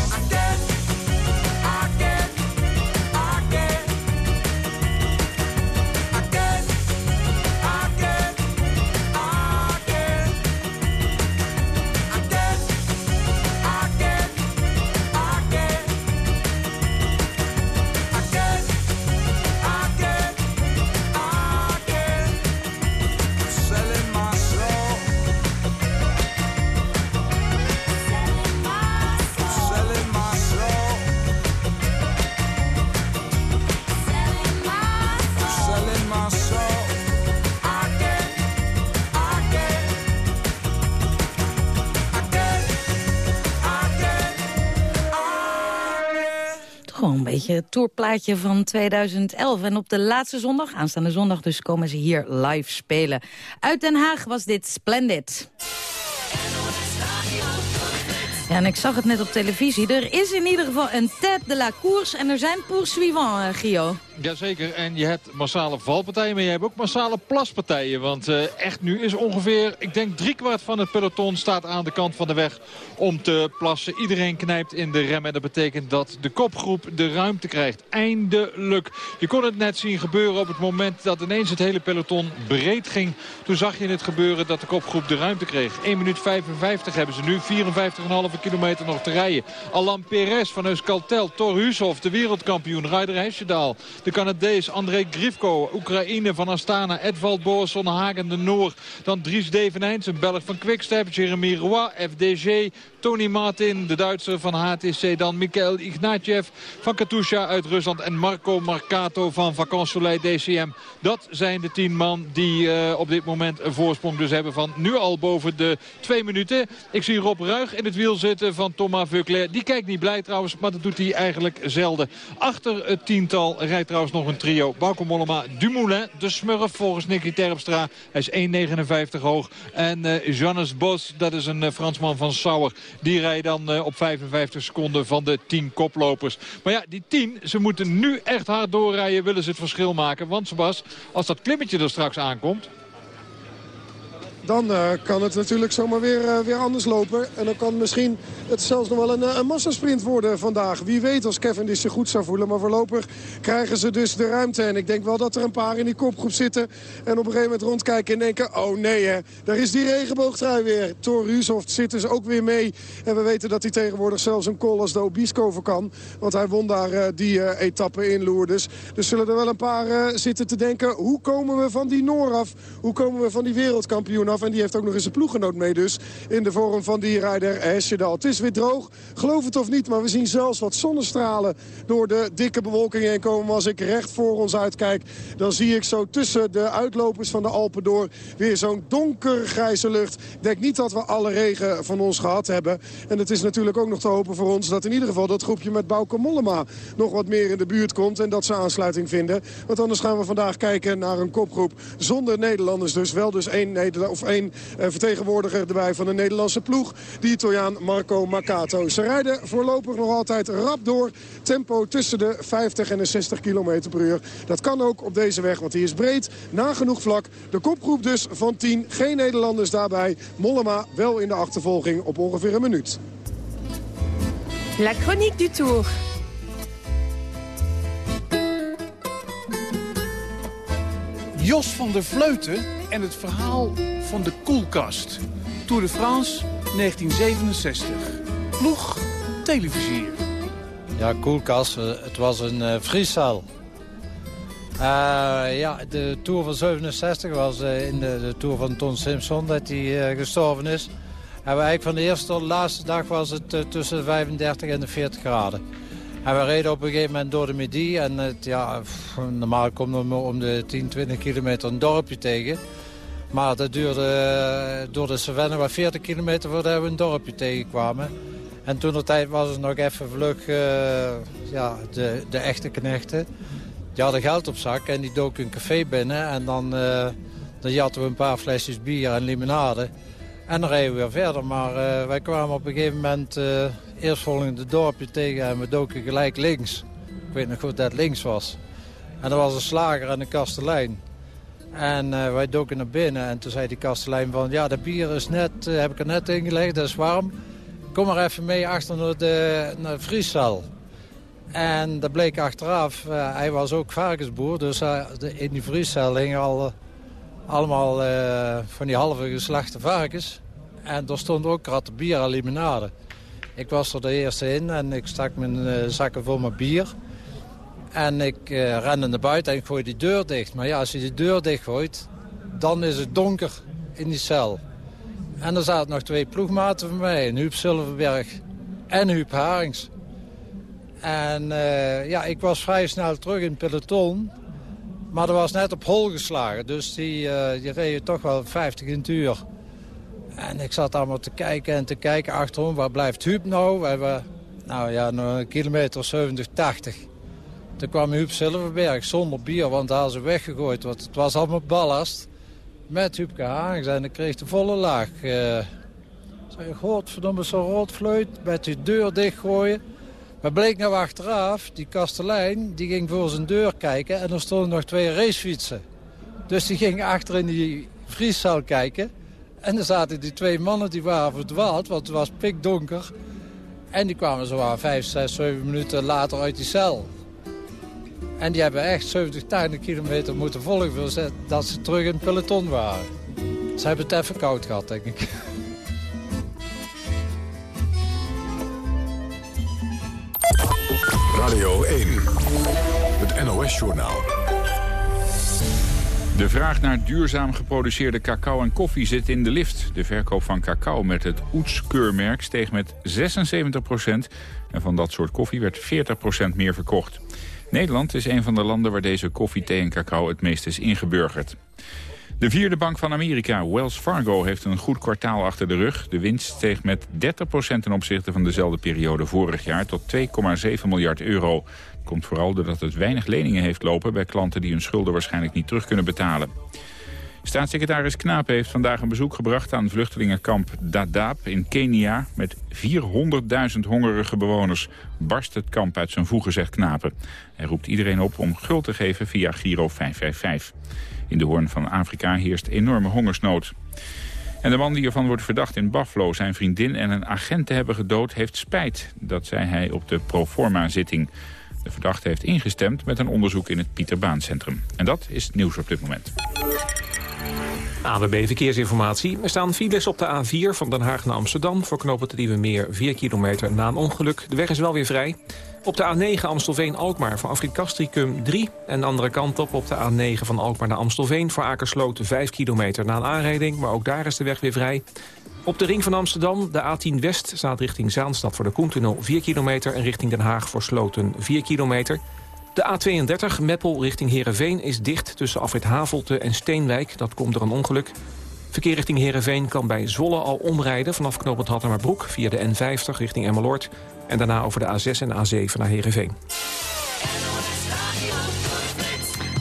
het tourplaatje van 2011. En op de laatste zondag, aanstaande zondag dus, komen ze hier live spelen. Uit Den Haag was dit Splendid. Ja, en ik zag het net op televisie. Er is in ieder geval een tête de la course en er zijn poursuivants, uh, Gio. Jazeker, en je hebt massale valpartijen, maar je hebt ook massale plaspartijen. Want eh, echt nu is ongeveer, ik denk driekwart van het peloton staat aan de kant van de weg om te plassen. Iedereen knijpt in de rem en dat betekent dat de kopgroep de ruimte krijgt. Eindelijk. Je kon het net zien gebeuren op het moment dat ineens het hele peloton breed ging. Toen zag je het gebeuren dat de kopgroep de ruimte kreeg. 1 minuut 55 hebben ze nu, 54,5 kilometer nog te rijden. Alain Perez van Euskaltel, Thor Hushoff, de wereldkampioen, Ryder Hesjedal. De Canadees André Grifko, Oekraïne van Astana, Edvald Boasson, Hagen de Noor. Dan Dries Devenijns, een Belg van Quickstep, Jeremy Roy, FDG, Tony Martin, de Duitser van HTC. Dan Mikhail Ignatjev van Katusha uit Rusland en Marco Marcato van Vacances Soleil DCM. Dat zijn de tien man die eh, op dit moment een voorsprong dus hebben van nu al boven de twee minuten. Ik zie Rob Ruig in het wiel zitten van Thomas Vuclair. Die kijkt niet blij trouwens, maar dat doet hij eigenlijk zelden. Achter het tiental rijdt trouwens nog een trio. Bauke Mollema, Dumoulin, de smurf volgens Nicky Terpstra. Hij is 1,59 hoog. En uh, Johannes Bos, dat is een uh, Fransman van Sauer. Die rijdt dan uh, op 55 seconden van de 10 koplopers. Maar ja, die 10, ze moeten nu echt hard doorrijden. Willen ze het verschil maken. Want Sebas, als dat klimmetje er straks aankomt dan uh, kan het natuurlijk zomaar weer, uh, weer anders lopen. En dan kan misschien het zelfs nog wel een, een massasprint worden vandaag. Wie weet als Kevin dit zich goed zou voelen. Maar voorlopig krijgen ze dus de ruimte. En ik denk wel dat er een paar in die kopgroep zitten. En op een gegeven moment rondkijken en denken... oh nee hè, daar is die regenboogtrui weer. Thor Ruzoft zit dus ook weer mee. En we weten dat hij tegenwoordig zelfs een call als de kan. Want hij won daar die etappe in Lourdes. Dus zullen er wel een paar zitten te denken... hoe komen we van die Noor af? Hoe komen we van die wereldkampioen En die heeft ook nog eens een ploeggenoot mee dus. In de vorm van die rijder Hesjedal. Het is weer droog. Geloof het of niet. Maar we zien zelfs wat zonnestralen door de dikke bewolking heen komen. Als ik recht voor ons uitkijk. Dan zie ik zo tussen de uitlopers van de Alpen door. Weer zo'n donkergrijze lucht. Ik denk niet dat we alle regen van ons gehad hebben. En het is natuurlijk ook nog te hopen voor ons. Dat in ieder geval dat groepje met Bauke Mollema nog wat meer in de buurt komt. En dat ze aansluiting vinden. Want anders gaan we vandaag kijken naar een kopgroep. Zonder Nederlanders dus. Wel dus één Nederlander of één uh, vertegenwoordiger erbij van de Nederlandse ploeg. De Italiaan Marco Marcato. Ze rijden voorlopig nog altijd rap door. Tempo tussen de 50 en de 60 km per uur. Dat kan ook op deze weg, want die is breed. Nagenoeg vlak. De kopgroep dus van 10. Geen Nederlanders daarbij. Mollema wel in de achtervolging op ongeveer een minuut. La chronique du Tour. Jos van der Vleuten en het verhaal van de koelkast. Tour de France 1967. Ploeg televisier. Ja, koelkast. Het was een uh, ja, de Tour van 67 was in de, de, Tour van Ton Simpson dat hij gestorven is. En we eigenlijk van de eerste tot de laatste dag was het tussen de 35 en de 40 graden. En we reden op een gegeven moment door de Midi. En het, ja, normaal komt er om de 10, 20 kilometer een dorpje tegen. Maar dat duurde door de Savannah maar 40 kilometer voordat we een dorpje tegenkwamen. En toen de tijd was het nog even vlug uh, ja, de, de echte knechten. Die hadden geld op zak en die doken een café binnen. En dan, uh, dan jatten we een paar flesjes bier en limonade. En dan reden we weer verder. Maar wij kwamen op een gegeven moment uh, eerstvolgende dorpje tegen en we doken gelijk links. Ik weet nog goed dat links was. En er was een slager en een kastelein. En eh, wij doken naar binnen en toen zei die kastelein van... ja, de bier is net, eh, heb ik er net ingelegd, dat is warm. Kom maar even mee achter naar de, naar de. En dat bleek achteraf, eh, hij was ook varkensboer... dus de- in die vrieszaal hingen al, allemaal van die halve geslachte varkens. En er stond ook kratten bier en limonade. Ik was er de eerste in en ik stak mijn zakken vol met bier... En ik eh, rende naar buiten en ik gooi die deur dicht. Maar ja, als je die deur dichtgooit, dan is het donker in die cel. En er zaten nog twee ploegmaten van mij, Huub Silverberg en Huub Harings. En eh, ja, ik was vrij snel terug in het peloton. Maar er was net op hol geslagen, dus die, eh, die reden toch wel 50 in het uur. En ik zat allemaal te kijken en te kijken achterom, waar blijft Huub nou? We hebben, nou ja, een kilometer of 70, 80. Toen kwam Huub Silverberg zonder bier, want hij had ze weggegooid. Want het was allemaal ballast. Met Huubke Hagens en ik kreeg de volle laag. Uh, zei, godverdomme, zo'n roodvleut met die deur dichtgooien. Maar bleek nou achteraf, die kastelein, die ging voor zijn deur kijken... en er stonden nog twee racefietsen. Dus die ging achter in die vrieszaal kijken. En er zaten die twee mannen, die waren verdwaald, want het was pikdonker. En die kwamen zo aan vijf, zes, zeven minuten later uit die cel. En die hebben echt 70, 80 kilometer moeten volgen... dat ze terug in het peloton waren. Ze hebben het even koud gehad, denk ik. Radio 1, het NOS-journaal. De vraag naar duurzaam geproduceerde cacao en koffie zit in de lift. De verkoop van cacao met het Oets-keurmerk steeg met 76% En van dat soort koffie werd 40% meer verkocht. Nederland is een van de landen waar deze koffie, thee en cacao het meest is ingeburgerd. De vierde bank van Amerika, Wells Fargo, heeft een goed kwartaal achter de rug. De winst steeg met 30% ten opzichte van dezelfde periode vorig jaar tot 2,7 miljard euro. Komt vooral doordat het weinig leningen heeft lopen bij klanten die hun schulden waarschijnlijk niet terug kunnen betalen. Staatssecretaris Knaap heeft vandaag een bezoek gebracht aan vluchtelingenkamp Dadaab in Kenia. Met 400.000 hongerige bewoners barst het kamp uit zijn voegen, zegt Knapen. Hij roept iedereen op om guld te geven via Giro 555. In de hoorn van Afrika heerst enorme hongersnood. En de man die ervan wordt verdacht in Buffalo zijn vriendin en een agent te hebben gedood heeft spijt. Dat zei hij op de proforma-zitting. De verdachte heeft ingestemd met een onderzoek in het Pieter Baan Centrum. En dat is nieuws op dit moment. AWB Verkeersinformatie. Er staan files op de A4 van Den Haag naar Amsterdam... voor de Nieuwe Meer 4 kilometer na een ongeluk. De weg is wel weer vrij. Op de A9 Amstelveen-Alkmaar voor Afrit Castricum 3. En de andere kant op op de A9 van Alkmaar naar Amstelveen... voor Akersloot 5 kilometer na een aanrijding. Maar ook daar is de weg weer vrij. Op de ring van Amsterdam, de A10 West, staat richting Zaanstad voor de Koentunnel 4 kilometer... en richting Den Haag voor Sloten 4 kilometer. De A32 Meppel richting Heerenveen is dicht tussen afrit Havelte en Steenwijk. Dat komt door een ongeluk. Verkeer richting Heerenveen kan bij Zwolle al omrijden... vanaf knooppunt Hattemerbroek via de N50 richting Emmeloord... en daarna over de A6 en A7 naar Heerenveen.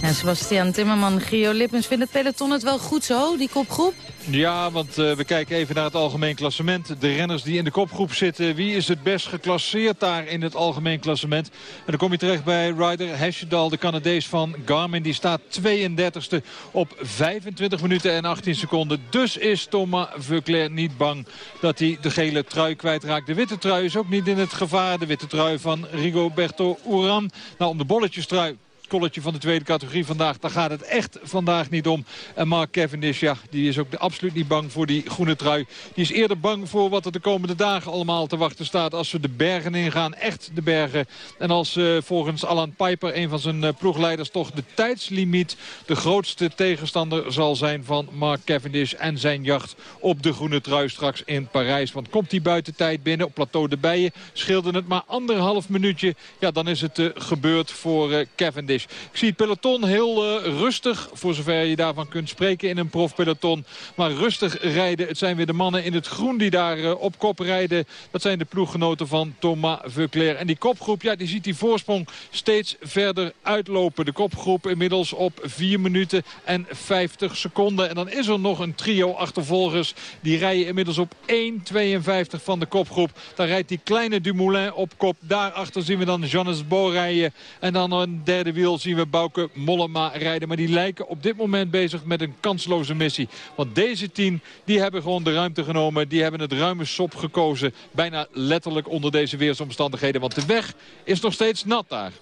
En Sebastian Timmerman, Gio Lippens, vindt het peloton het wel goed zo, die kopgroep? Ja, want uh, we kijken even naar het algemeen klassement. De renners die in de kopgroep zitten. Wie is het best geclasseerd daar in het algemeen klassement? En dan kom je terecht bij Ryder Hesjedal, de Canadees van Garmin. Die staat 32e op 25 minuten en 18 seconden. Dus is Thomas Veuclair niet bang dat hij de gele trui kwijtraakt. De witte trui is ook niet in het gevaar. De witte trui van Rigoberto Uran. Nou, om de bolletjestrui kolletje van de tweede categorie vandaag. Daar gaat het echt vandaag niet om. En Mark Cavendish, ja, die is ook absoluut niet bang voor die groene trui. Die is eerder bang voor wat er de komende dagen allemaal te wachten staat. Als we de bergen ingaan, echt de bergen. En als uh, volgens Alan Piper, een van zijn uh, ploegleiders, toch de tijdslimiet de grootste tegenstander zal zijn van Mark Cavendish en zijn jacht op de groene trui straks in Parijs. Want komt hij buiten tijd binnen op plateau de Bijen, scheelde het maar anderhalf minuutje. Ja, dan is het uh, gebeurd voor Cavendish. Ik zie het peloton heel uh, rustig, voor zover je daarvan kunt spreken in een profpeloton. Maar rustig rijden. Het zijn weer de mannen in het groen die daar uh, op kop rijden. Dat zijn de ploeggenoten van Thomas Veuclair. En die kopgroep, ja, die ziet die voorsprong steeds verder uitlopen. De kopgroep inmiddels op 4 minuten en 50 seconden. En dan is er nog een trio achtervolgers. Die rijden inmiddels op 1.52 van de kopgroep. Daar rijdt die kleine Dumoulin op kop. Daarachter zien we dan Jonas Bo rijden. En dan een derde wiel zien we Bouke Mollema rijden. Maar die lijken op dit moment bezig met een kansloze missie. Want deze tien die hebben gewoon de ruimte genomen. Die hebben het ruime sop gekozen. Bijna letterlijk onder deze weersomstandigheden. Want de weg is nog steeds nat daar.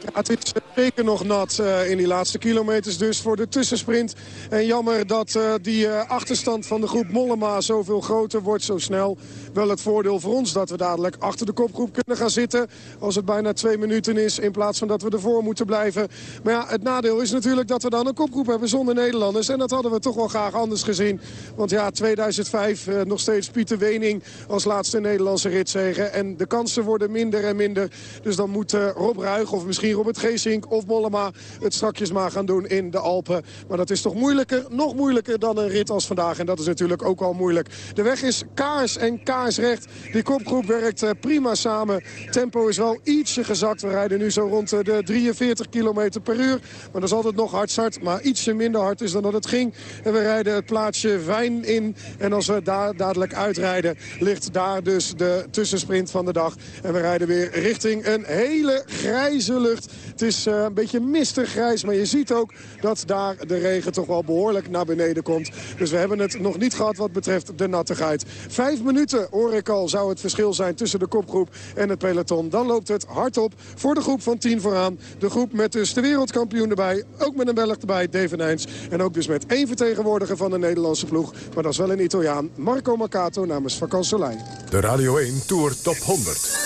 Ja, het is zeker nog nat eh, in die laatste kilometers dus voor de tussensprint. En jammer dat eh, die eh, achterstand van de groep Mollema zoveel groter wordt zo snel. Wel het voordeel voor ons dat we dadelijk achter de kopgroep kunnen gaan zitten. Als het bijna twee minuten is in plaats van dat we ervoor moeten blijven. Maar ja, het nadeel is natuurlijk dat we dan een kopgroep hebben zonder Nederlanders. En dat hadden we toch wel graag anders gezien. Want ja, 2005 eh, nog steeds Pieter Wening als laatste Nederlandse ritzege. En de kansen worden minder en minder. Dus dan moet Rob Ruig of misschien Robert Geesink of Mollema het strakjes maar gaan doen in de Alpen. Maar dat is toch moeilijker, nog moeilijker dan een rit als vandaag. En dat is natuurlijk ook wel moeilijk. De weg is kaars en kaarsrecht. Die kopgroep werkt eh, prima samen. Tempo is wel ietsje gezakt. We rijden nu zo rond eh, de 43 km per uur. Maar dat is altijd nog hard Maar ietsje minder hard is dan dat het ging. En we rijden het plaatsje Wijn in. En als we daar dadelijk uitrijden, ligt daar dus de tussensprint van de dag. En we rijden weer richting een hele grijze lucht. Het is eh, een beetje mistig grijs, maar je ziet ook dat daar de regen toch wel behoorlijk naar beneden komt. Dus we hebben het nog niet gehad wat betreft de nattigheid. Vijf minuten, hoor ik al, zou het verschil zijn tussen de kopgroep en het peloton. Dan loopt het hard op voor de groep van 10 vooraan. De groep met dus de wereldkampioen erbij. Ook met een Belg erbij, David Heijns. En ook dus met één vertegenwoordiger van de Nederlandse ploeg. Maar dat is wel een Italiaan, Marco Mercato namens Vacan Soleil. De Radio 1 Tour Top 100.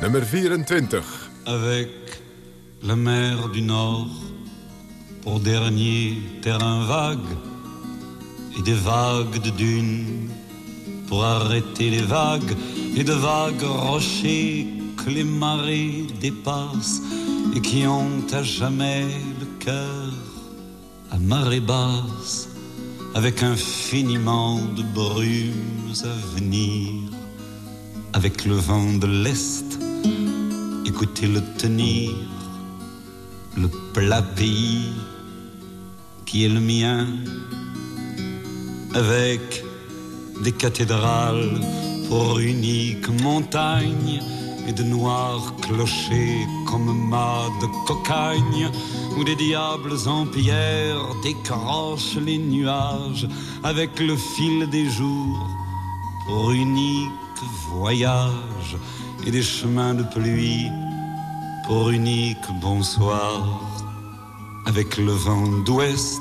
Nummer 24. avec la mer du Nord pour dernier terrain vague et des vagues de dunes pour arrêter les vagues et de vagues rochers que les marées dépassent et qui ont à jamais le cœur à marée basse avec infiniment de brumes à venir. Avec le vent de l'Est écoutez-le tenir le plat pays qui est le mien, avec des cathédrales pour unique montagne et de noirs clochers comme mâts de cocagne, où des diables en pierre décrochent les nuages avec le fil des jours pour unique voyage et des chemins de pluie unique bonsoir avec le vent d'ouest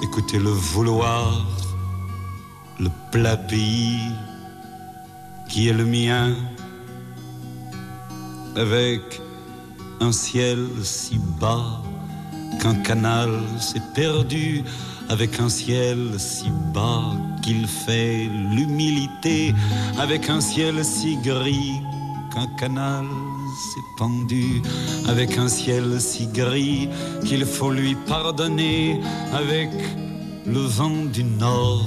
écoutez le vouloir le plat pays qui est le mien avec un ciel si bas qu'un canal s'est perdu avec un ciel si bas qu'il fait l'humilité avec un ciel si gris qu'un canal s'est pendu avec un ciel si gris qu'il faut lui pardonner avec le vent du nord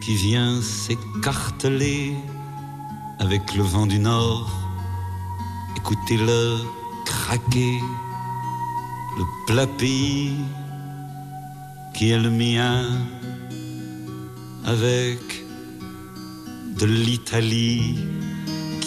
qui vient s'écarteler avec le vent du nord. Écoutez-le craquer le plat qui est le mien avec de l'Italie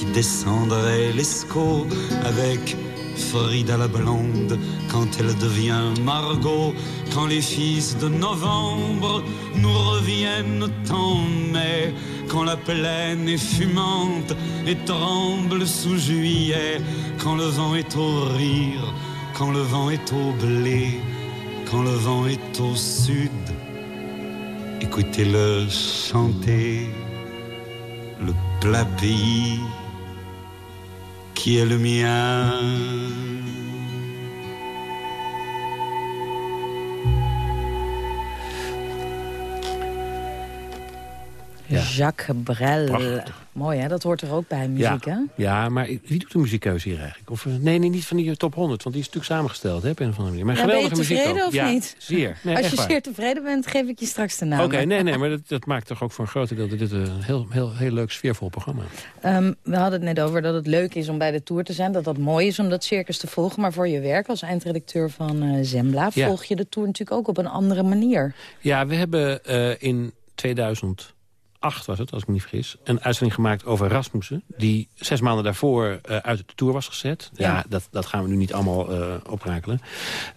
descendrait l'Escaut avec Frida la blonde quand elle devient Margot, quand les fils de novembre nous reviennent en mai, quand la plaine est fumante et tremble sous juillet, quand le vent est au rire, quand le vent est au blé, quand le vent est au sud, écoutez-le chanter, le plat qui est le mien. Jacques Brel. Mooi hè, dat hoort er ook bij muziek ja. hè? Ja, maar wie doet de muziekkeuze hier eigenlijk? Of, eh, nee, nee, niet van die top 100, want die is natuurlijk samengesteld hè, op een of andere manier. Maar Ja, ben je geweldige muziek tevreden of ja, niet? zeer. Nee, Als je waar. zeer tevreden bent, geef ik je straks de naam. Oké, nee, nee, maar dat, dat maakt toch ook voor een groot deel dit een heel, heel, heel leuk sfeervol programma. Ehm, we hadden het net over dat het leuk is om bij de Tour te zijn. Dat dat mooi is om dat circus te volgen. Maar voor je werk als eindredacteur van eh, Zembla... Volg je de Tour natuurlijk ook op een andere manier. Ja, we hebben eh, in 2008 2008 was het, als ik me niet vergis... een uitzending gemaakt over Rasmussen... die zes maanden daarvoor eh, uit de Tour was gezet. Ja, dat, dat gaan we nu niet allemaal uh, oprakelen.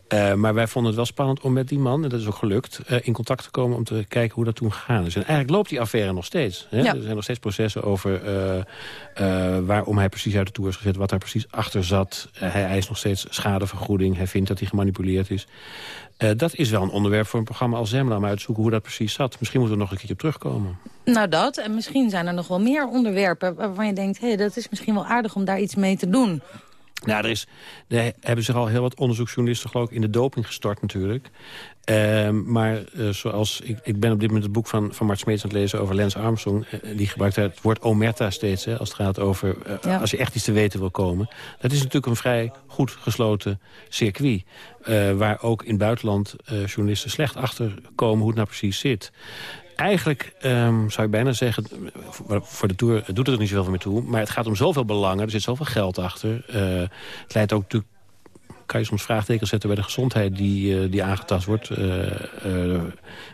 Uh, maar wij vonden het wel spannend om met die man, en dat is ook gelukt... in contact te komen om te kijken hoe dat toen gegaan is. En eigenlijk loopt die affaire nog steeds. Hè? Ja. Er zijn nog steeds processen over waarom hij precies uit de Tour is gezet... wat daar precies achter zat. hij eist nog steeds schadevergoeding. Hij vindt dat hij gemanipuleerd is. Dat is wel een onderwerp voor een programma als Zembla... om uit te zoeken hoe dat precies zat. Misschien moeten we er nog een keertje op terugkomen. Nou dat, en misschien zijn er nog wel meer onderwerpen... waarvan je denkt, hé, hey, dat is misschien wel aardig om daar iets mee te doen. Nou, er, is, er hebben zich al heel wat onderzoeksjournalisten geloof ik, in de doping gestort natuurlijk. Uh, maar uh, zoals ik, ik ben op dit moment het boek van, van Mart Smeets aan het lezen over Lance Armstrong. Uh, die gebruikt het woord omerta steeds hè, als het gaat over ja. als je echt iets te weten wil komen. Dat is natuurlijk een vrij goed gesloten circuit. waar ook in het buitenland journalisten slecht achter komen hoe het nou precies zit eigenlijk um, zou je bijna zeggen, voor de Tour doet het er niet zoveel meer toe. Maar het gaat om zoveel belangen, er zit zoveel geld achter. Uh, het leidt ook natuurlijk kan je soms vraagtekens zetten bij de gezondheid die, uh, die aangetast wordt uh, uh,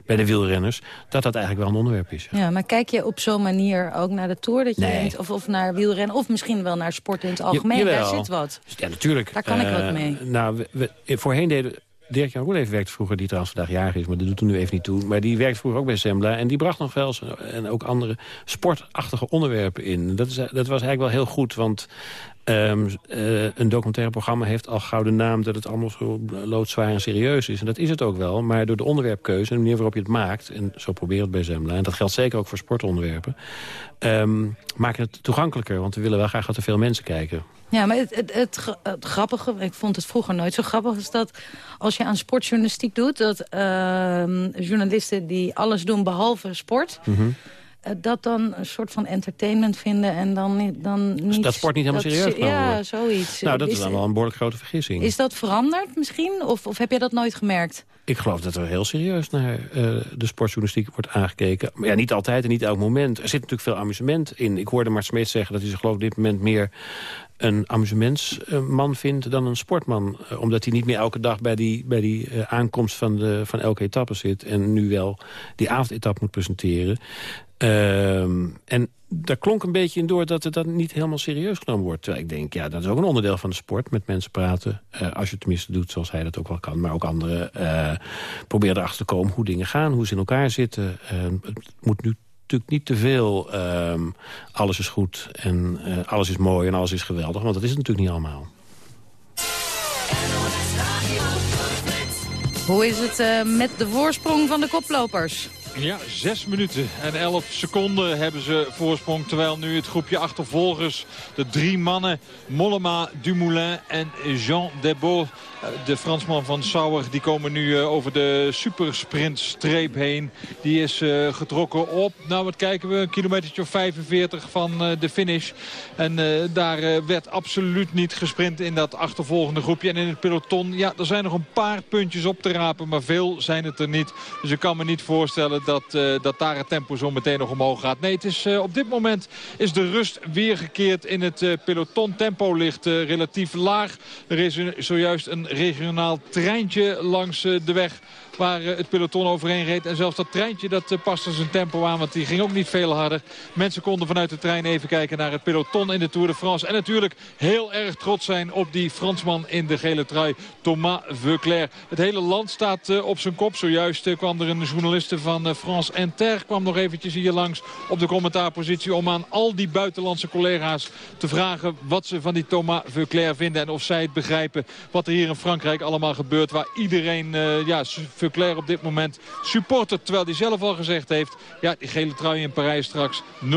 bij de wielrenners, dat dat eigenlijk wel een onderwerp is. Ja, maar kijk je op zo'n manier ook naar de Tour, dat je nee. denkt, of, of naar wielrennen, of misschien wel naar sport in het algemeen, ja, daar zit wat. Ja, natuurlijk. Daar kan ik wat mee. Nou, we, we, voorheen deden Dirk-Jan Roeleven werkte vroeger, die trouwens vandaag jarig is... maar dat doet er nu even niet toe. Maar die werkte vroeger ook bij Sembla. En die bracht nog wel en ook andere sportachtige onderwerpen in. Dat, is, dat was eigenlijk wel heel goed, want... Um, uh, een documentaire programma heeft al gauw de naam... dat het allemaal zo loodzwaar en serieus is. En dat is het ook wel. Maar door de onderwerpkeuze en de manier waarop je het maakt... en zo probeer het bij Zembla... en dat geldt zeker ook voor sportonderwerpen... Um, maken het toegankelijker. Want we willen wel graag dat er veel mensen kijken. Ja, maar het, het, het, het, grappige, ik vond het vroeger nooit zo grappig... is dat als je aan sportjournalistiek doet... dat uh, journalisten die alles doen behalve sport... Mm -hmm. Uh, dat dan een soort van entertainment vinden en dan, dan niet... Dat sport niet helemaal serieus Ja, wordt. zoiets. Nou, dat is, is dan wel een behoorlijk grote vergissing. Is dat veranderd misschien? Of, of heb je dat nooit gemerkt? Ik geloof dat er heel serieus naar uh, de sportjournalistiek wordt aangekeken. Maar ja, niet altijd en niet elk moment. Er zit natuurlijk veel amusement in. Ik hoorde Mart Smeet zeggen dat hij zich geloof op dit moment meer een amusementsman vindt dan een sportman. Uh, omdat hij niet meer elke dag bij die, bij die uh, aankomst van, de, van elke etappe zit. En nu wel die avondetappe moet presenteren. Uh, en daar klonk een beetje in door dat het dan niet helemaal serieus genomen wordt. Terwijl ik denk, ja, dat is ook een onderdeel van de sport. Met mensen praten. Uh, als je het tenminste doet zoals hij dat ook wel kan. Maar ook anderen uh, proberen erachter te komen hoe dingen gaan. Hoe ze in elkaar zitten. Uh, het moet nu natuurlijk niet te veel um, alles is goed en uh, alles is mooi en alles is geweldig. Want dat is natuurlijk niet allemaal. Hoe is het uh, met de voorsprong van de koplopers? Ja, zes minuten en elf seconden hebben ze voorsprong. Terwijl nu het groepje achtervolgers, de drie mannen, Mollema, Dumoulin en Jean Debot, de Fransman van Sauer, die komen nu over de supersprintstreep heen. Die is uh, getrokken op, nou wat kijken we, een kilometertje of 45 van de finish. En daar werd absoluut niet gesprint in dat achtervolgende groepje. En in het peloton, ja, er zijn nog een paar puntjes op te rapen, maar veel zijn het er niet. Dus ik kan me niet voorstellen dat, uh, dat daar het tempo zo meteen nog omhoog gaat. Nee, het is, uh, op dit moment is de rust weer gekeerd in het peloton. Tempo ligt relatief laag. Er is zojuist een regionaal treintje langs de weg waar het peloton overheen reed. En zelfs dat treintje dat paste zijn tempo aan, want die ging ook niet veel harder. Mensen konden vanuit de trein even kijken naar het peloton in de Tour de France. En natuurlijk heel erg trots zijn op die Fransman in de gele trui, Thomas Veuclair. Het hele land staat op zijn kop. Zojuist kwam er een journaliste van France Inter, kwam nog eventjes hier langs op de commentaarpositie om aan al die buitenlandse collega's te vragen wat ze van die Thomas Veuclair vinden. En of zij het begrijpen wat er hier in Frankrijk allemaal gebeurt. Waar iedereen, uh, ja, Veuclair op dit moment supporter. Terwijl hij zelf al gezegd heeft, ja, die gele trui in Parijs straks 0%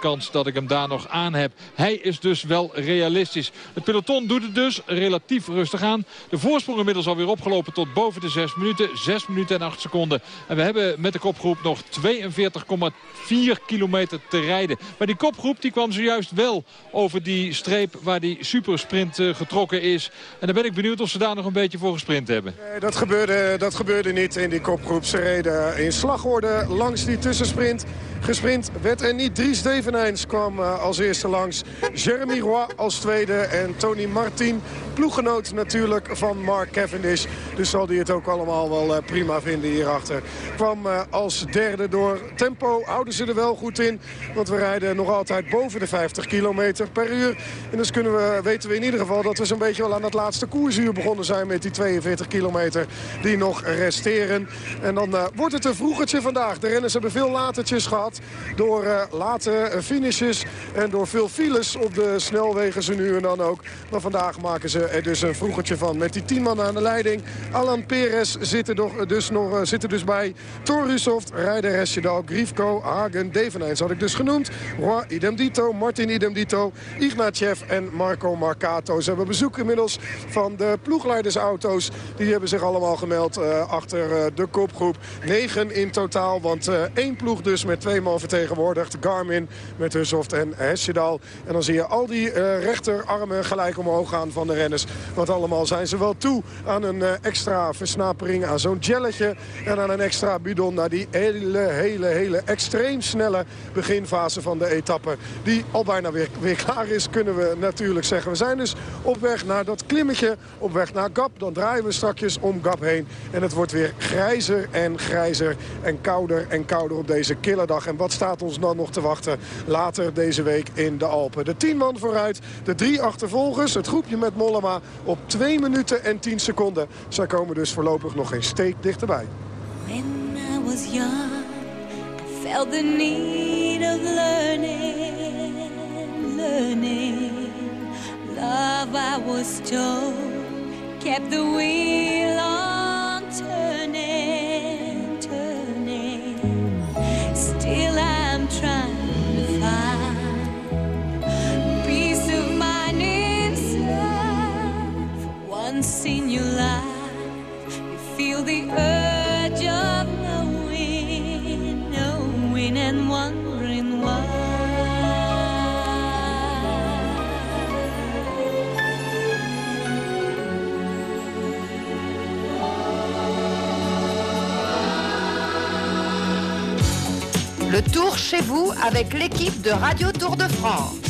kans dat ik hem daar nog aan heb. Hij is dus wel realistisch. Het peloton doet het dus relatief rustig aan. De voorsprong inmiddels alweer opgelopen tot boven de 6 minuten. 6 minuten en 8 seconden. En we hebben met de kopgroep nog 42,4 kilometer te rijden. Maar die kopgroep die kwam zojuist wel over die streep waar die supersprint uh, getrokken is. En dan ben ik benieuwd of ze daar nog een beetje voor gesprint hebben. Nee, dat gebeurde, dat gebeurde niet in die kopgroep. Reden in slagorde langs die tussensprint. Gesprint werd er niet. Dries Devenijns kwam eh, als eerste langs. Jeremy Roy als tweede. En Tony Martin, ploeggenoot natuurlijk van Mark Cavendish. Dus zal hij het ook allemaal wel eh, prima vinden hierachter. Kwam eh, als derde door. Tempo houden ze er wel goed in. Want we rijden nog altijd boven de 50 kilometer per uur. En dus kunnen we, weten we in ieder geval dat we zo'n beetje wel aan het laatste koersuur begonnen zijn met die 42 kilometer die nog resteren. En dan wordt het een vroegertje vandaag. De renners hebben veel latertjes gehad door uh, late finishes en door veel files op de snelwegen ze nu en dan ook. Maar vandaag maken ze er dus een vroegertje van met die 10 man aan de leiding. Alan Perez zit er, nog, dus, nog, uh, zit dus bij. Thor Russoft, Rijder Resjedal, Griefko, Hagen, Devenijns had ik dus genoemd. Roy idem dito, Martin idem dito, Ignatjev en Marco Marcato. Ze hebben bezoek inmiddels van de ploegleidersauto's. Die hebben zich allemaal gemeld uh, achter de kopgroep. Negen in totaal, want uh, één ploeg dus met twee man vertegenwoordigd. Garmin met Hussoft en Hesjedal. En dan zie je al die rechterarmen gelijk omhoog gaan van de renners. Want allemaal zijn ze wel toe aan een extra versnapering, aan zo'n jelletje. En aan een extra bidon naar die hele, hele, hele extreem snelle beginfase van de etappe. Die al bijna weer, weer klaar is, kunnen we natuurlijk zeggen. We zijn dus op weg naar dat klimmetje, op weg naar Gap. Dan draaien we strakjes om Gap heen. En het wordt weer grijzer en grijzer en kouder en kouder op deze killerdag. En wat staat ons dan nog te wachten later deze week in de Alpen? De tien man vooruit, de drie achtervolgers, het groepje met Mollema op 2 minuten en 10 seconden. Zij komen dus voorlopig nog geen steek dichterbij. When I was young, I felt the need of learning, learning. Love I was told kept the wheel on turning, Le tour chez vous avec l'équipe de Radio Tour de France.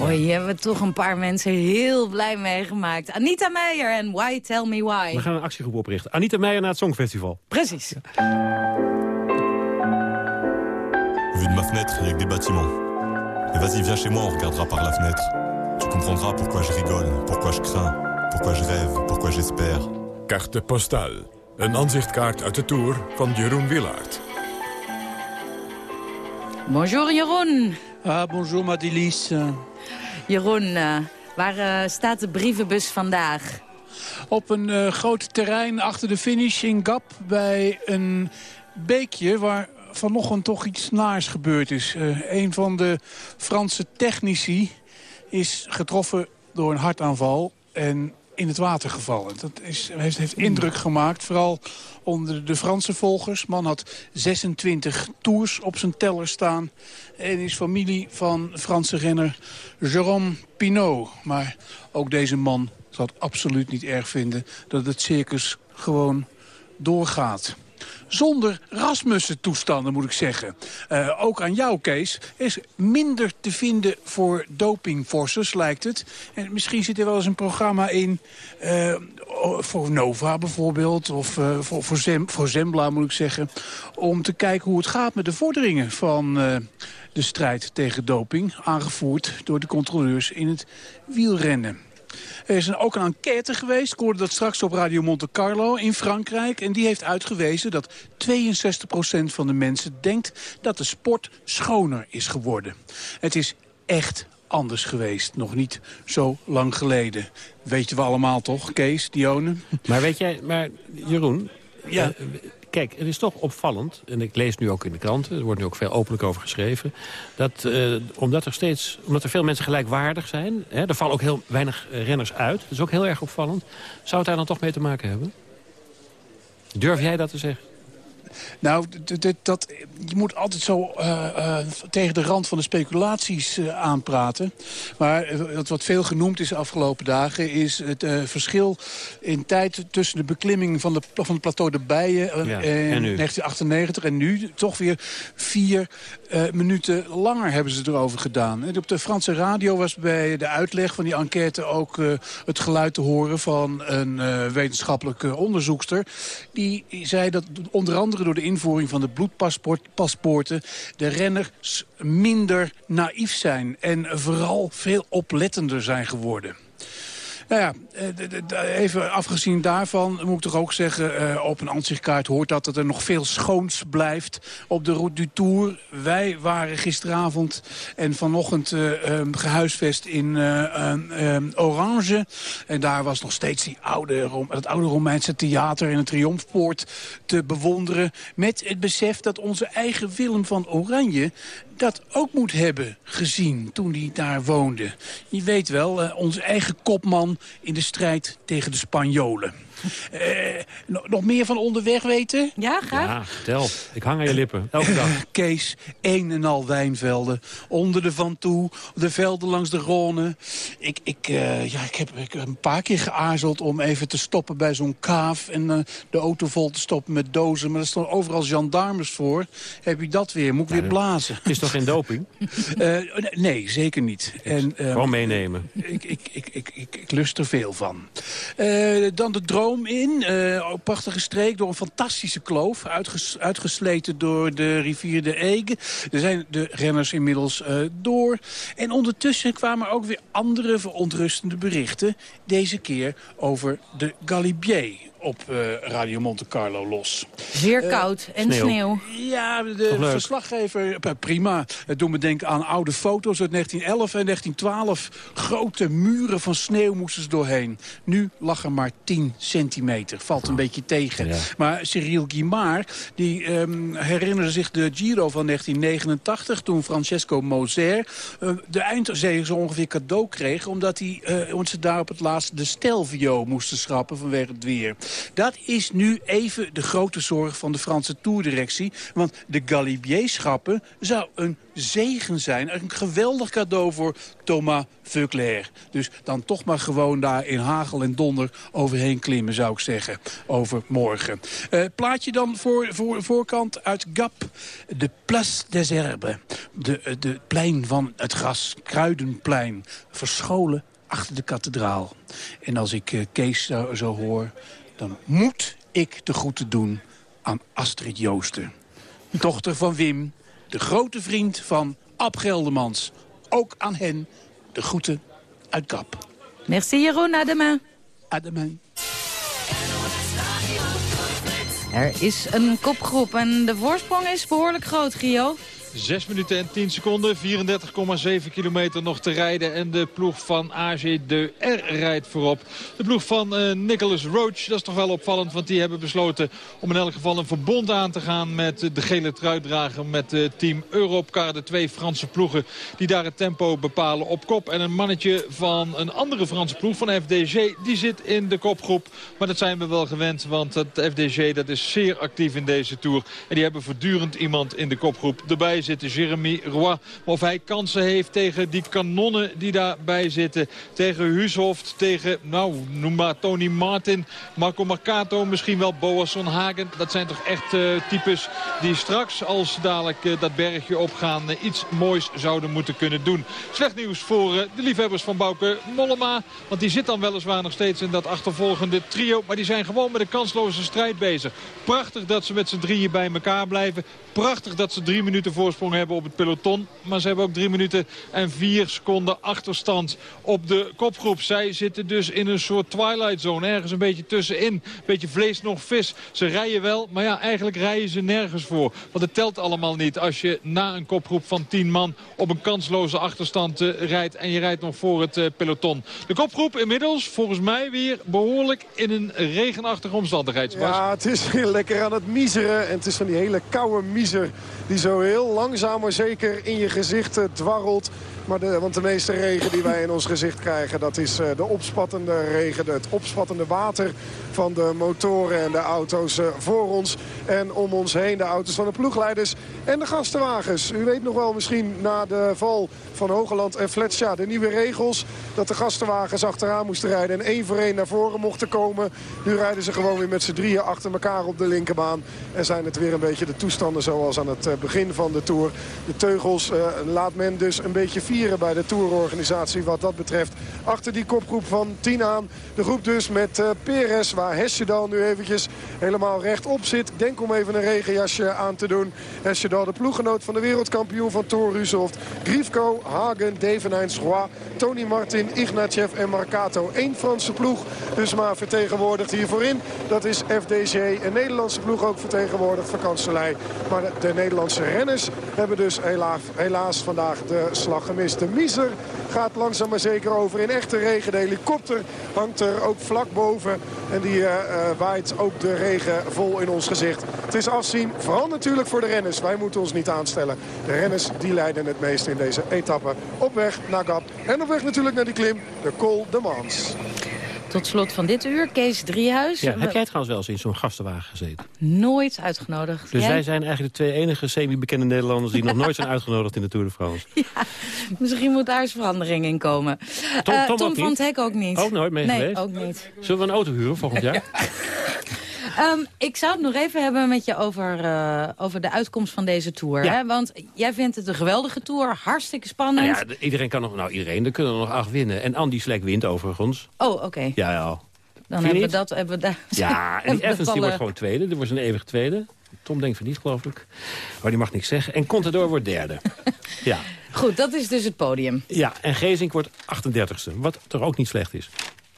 Oh, hier hebben we toch een paar mensen heel blij meegemaakt. Anita Meijer en Why Tell Me Why. We gaan een actiegroep oprichten. Anita Meijer naar het Songfestival. Precies. Vu de ma fenêtre, il y a que des bâtiments. Mais vas-y, viens chez moi, on regardera par la fenêtre. Tu comprendras pourquoi je rigole, pourquoi je crains, pourquoi je rêve, pourquoi j'espère. Carte postale. Een aanzichtkaart uit de Tour van Jeroen Willaert. Bonjour Jeroen. Ah, bonjour Madelies. Jeroen, eh, waar eh, staat de brievenbus vandaag? Op een eh, groot terrein achter de finish in Gap bij een beekje waar vanochtend toch iets naars gebeurd is. Een van de Franse technici is getroffen door een hartaanval en in het water gevallen. Dat is, heeft, heeft indruk gemaakt, vooral onder de Franse volgers. Man had 26 tours op zijn teller staan en is familie van Franse renner Jérôme Pinot. Maar ook deze man zal het absoluut niet erg vinden dat het circus gewoon doorgaat. Zonder Rasmussen-toestanden, moet ik zeggen. Eh, ook aan jou, Kees, is minder te vinden voor dopingforces, lijkt het. En misschien zit er wel eens een programma in... eh, voor Nova bijvoorbeeld, of eh, voor, voor, voor Zembla, moet ik zeggen... om te kijken hoe het gaat met de vorderingen van de strijd tegen doping... aangevoerd door de controleurs in het wielrennen. Er is een, ook een enquête geweest, ik hoorde dat straks op Radio Monte Carlo in Frankrijk. En die heeft uitgewezen dat 62% van de mensen denkt dat de sport schoner is geworden. Het is echt anders geweest, nog niet zo lang geleden. Weten we allemaal toch, Kees, Dione? Maar weet jij, maar Jeroen... Ja. eh, kijk, het is toch opvallend, en ik lees nu ook in de kranten... er wordt nu ook veel openlijk over geschreven... dat eh, omdat er steeds, omdat er veel mensen gelijkwaardig zijn... Hè, er vallen ook heel weinig eh, renners uit, dat is ook heel erg opvallend... zou het daar dan toch mee te maken hebben? Durf jij dat te zeggen? Nou, dat, je moet altijd zo eh, eh, tegen de rand van de speculaties eh, aanpraten. Maar wat, veel genoemd is de afgelopen dagen... is het verschil in tijd tussen de beklimming van, de, van het plateau de Bijen... Ja, in en nu? 1998 en nu toch weer vier minuten langer hebben ze erover gedaan. En op de Franse radio was bij de uitleg van die enquête ook het geluid te horen van een wetenschappelijke onderzoekster. Die zei dat onder andere door de invoering van de bloedpaspoorten de renners minder naïef zijn en vooral veel oplettender zijn geworden. Nou ja, even afgezien daarvan moet ik toch ook zeggen... eh, op een ansichtkaart hoort dat dat er nog veel schoons blijft op de Route du Tour. Wij waren gisteravond en vanochtend eh, eh, gehuisvest in eh, eh, eh, Orange. En daar was nog steeds die oude, Rom- het oude Romeinse theater in de Triomfpoort te bewonderen. Met het besef dat onze eigen Willem van Oranje dat ook moet hebben gezien toen hij daar woonde. Je weet wel, eh, onze eigen kopman in de strijd tegen de Spanjolen. Eh, nog- nog meer van onderweg weten? Ja, Ja, vertel. Ik hang aan je lippen, elke dag. Kees, een en al wijnvelden. Onder de Van Toe, de velden langs de Rhône. Ik, ik, eh, ja, ik, heb, ik heb een paar keer geaarzeld om even te stoppen bij zo'n kaaf... en eh, de auto vol te stoppen met dozen. Maar er staan overal gendarmes voor. Heb je dat weer? Moet ik weer blazen? Is toch geen doping? Eh, nee, zeker niet. En, Gewoon meenemen. ik, ik, ik, ik, ik, ik lust er veel van. Eh, dan de droom in. eh, ook prachtige streek door een fantastische kloof. Uitges- uitgesleten door de rivier de Ege. Er zijn de renners inmiddels eh, door. En ondertussen kwamen ook weer andere verontrustende berichten. Deze keer over de Galibier op eh, Radio Monte Carlo los. Zeer Eh, koud en sneeuw. Ja, de verslaggever, eh, prima. Het doet me denken aan oude foto's uit 1911 en 1912. Grote muren van sneeuw moesten ze doorheen. Nu lag er maar 10 centimeter. Valt een beetje tegen. Maar Cyril Guimard, die ehm, herinnerde zich de Giro van 1989... toen Francesco Moser de eindzege zo ongeveer cadeau kreeg... omdat, hij, eh, omdat ze daar op het laatst de Stelvio moesten schrappen vanwege het weer. Dat is nu even de grote zorg van de Franse toerdirectie. Want de Galibier-schappen zou een zegen zijn. Een geweldig cadeau voor Thomas Veuclair. Dus dan toch maar gewoon daar in hagel en donder overheen klimmen, zou ik zeggen. Over morgen. Eh, plaatje dan voor, voor voorkant uit Gap. De Place des Herbes. De, eh, de plein van het gras. Kruidenplein. Verscholen achter de kathedraal. En als ik eh, Kees zo, zo hoor, dan moet ik de groeten doen aan Astrid Joosten. Dochter van Wim, de grote vriend van Ab Geldermans. Ook aan hen de groeten uit Kap. Merci Jeroen, à demain. À demain. Er is een kopgroep en de voorsprong is behoorlijk groot, Gio. 6 minuten en 10 seconden, 34,7 kilometer nog te rijden. En de ploeg van AG de R rijdt voorop. De ploeg van eh, Nicholas Roach, dat is toch wel opvallend. Want die hebben besloten om in elk geval een verbond aan te gaan met de gele truitdrager. Met uh, team Europcar, de twee Franse ploegen die daar het tempo bepalen op kop. En een mannetje van een andere Franse ploeg, van FDG, die zit in de kopgroep. Maar dat zijn we wel gewend, want het FDG dat is zeer actief in deze Tour. En die hebben voortdurend iemand in de kopgroep erbij zitten. Jeremy Roy. Of hij kansen heeft tegen die kanonnen die daarbij zitten. Tegen Huushoft, tegen, nou, noem maar Tony Martin. Marco Marcato, misschien wel Boasson Hagen. Dat zijn toch echt uh, types die straks, als dadelijk uh, dat bergje opgaan... Uh, iets moois zouden moeten kunnen doen. Slecht nieuws voor de liefhebbers van Bouke Mollema. Want die zit dan weliswaar nog steeds in dat achtervolgende trio. Maar die zijn gewoon met een kansloze strijd bezig. Prachtig dat ze met z'n drieën bij elkaar blijven. Prachtig dat ze drie minuten voorsprong hebben op het peloton. Maar ze hebben ook drie minuten en vier seconden achterstand op de kopgroep. Zij zitten dus in een soort twilight zone. Ergens een beetje tussenin. Beetje vlees nog vis. Ze rijden wel, maar ja, eigenlijk rijden ze nergens voor. Want het telt allemaal niet als je na een kopgroep van tien man op een kansloze achterstand uh, rijdt. En je rijdt nog voor het uh, peloton. De kopgroep inmiddels volgens mij weer behoorlijk in een regenachtige omstandigheid. Ja, het is weer lekker aan het miseren. En het is van die hele koude miser die zo heel langzaam maar zeker in je gezicht dwarrelt. Maar de, want de meeste regen die wij in ons gezicht krijgen... dat is uh, de opspattende regen, het opspattende water van de motoren en de auto's uh, voor ons. En om ons heen de auto's van de ploegleiders en de gastenwagens. U weet nog wel misschien na de val van Hogeland en Fletcher de nieuwe regels... dat de gastenwagens achteraan moesten rijden en één voor één naar voren mochten komen. Nu rijden ze gewoon weer met z'n drieën achter elkaar op de linkerbaan. En zijn het weer een beetje de toestanden zoals aan het uh, begin van de Tour. De teugels laat men dus een beetje vieren bij de tourorganisatie wat dat betreft. Achter die kopgroep van 10 aan. De groep dus met uh, Perez waar Hesjedal nu eventjes helemaal rechtop zit. Ik denk om even een regenjasje aan te doen. Hesjedal de ploeggenoot van de wereldkampioen van Tour Ruzoft. Griefko, Hagen, Devenijns, Roy, Tony Martin, Ignatjev en Marcato. Eén Franse ploeg dus maar vertegenwoordigd hier voorin. Dat is FDG. Een Nederlandse ploeg ook vertegenwoordigd van Kanselij. Maar de, de Nederlandse renners hebben dus helaas, helaas vandaag de slag gemist. De Miezer gaat langzaam maar zeker over in echte regen. De helikopter hangt er ook vlak boven. En die uh, uh, waait ook de regen vol in ons gezicht. Het is afzien, vooral natuurlijk voor de renners. Wij moeten ons niet aanstellen. De renners die leiden het meest in deze etappe. Op weg naar Gap. En op weg natuurlijk naar die klim, de Col de Mans. Tot slot van dit uur, Kees Driehuis. Ja, heb jij trouwens wel eens in zo'n gastenwagen gezeten? Nooit uitgenodigd. Dus Jij? wij zijn eigenlijk de twee enige semi-bekende Nederlanders... die nog nooit zijn uitgenodigd in de Tour de France. Ja, misschien moet daar eens verandering in komen. Tom, Uh, ook van het Hek ook niet. Ook nooit mee Nee, geweest? ook niet. Zullen we een auto huren volgend jaar? Um, ik zou het nog even hebben met je over, uh, over de uitkomst van deze tour. Ja. Hè? Want jij vindt het een geweldige tour, hartstikke spannend. Nou ja, iedereen kan nog... Nou, iedereen, er kunnen er nog acht winnen. En Andy Slek wint overigens. Oh, oké. Ja, ja. Dan hebben we dat... Hebben we Ja, en die Evans die wordt gewoon tweede. Die wordt een eeuwig tweede. Tom denkt van niet, geloof ik. Maar die mag niks zeggen. En Contador wordt derde. ja. Goed, dat is dus het podium. ja, en Gezink wordt 38ste. Wat toch ook niet slecht is.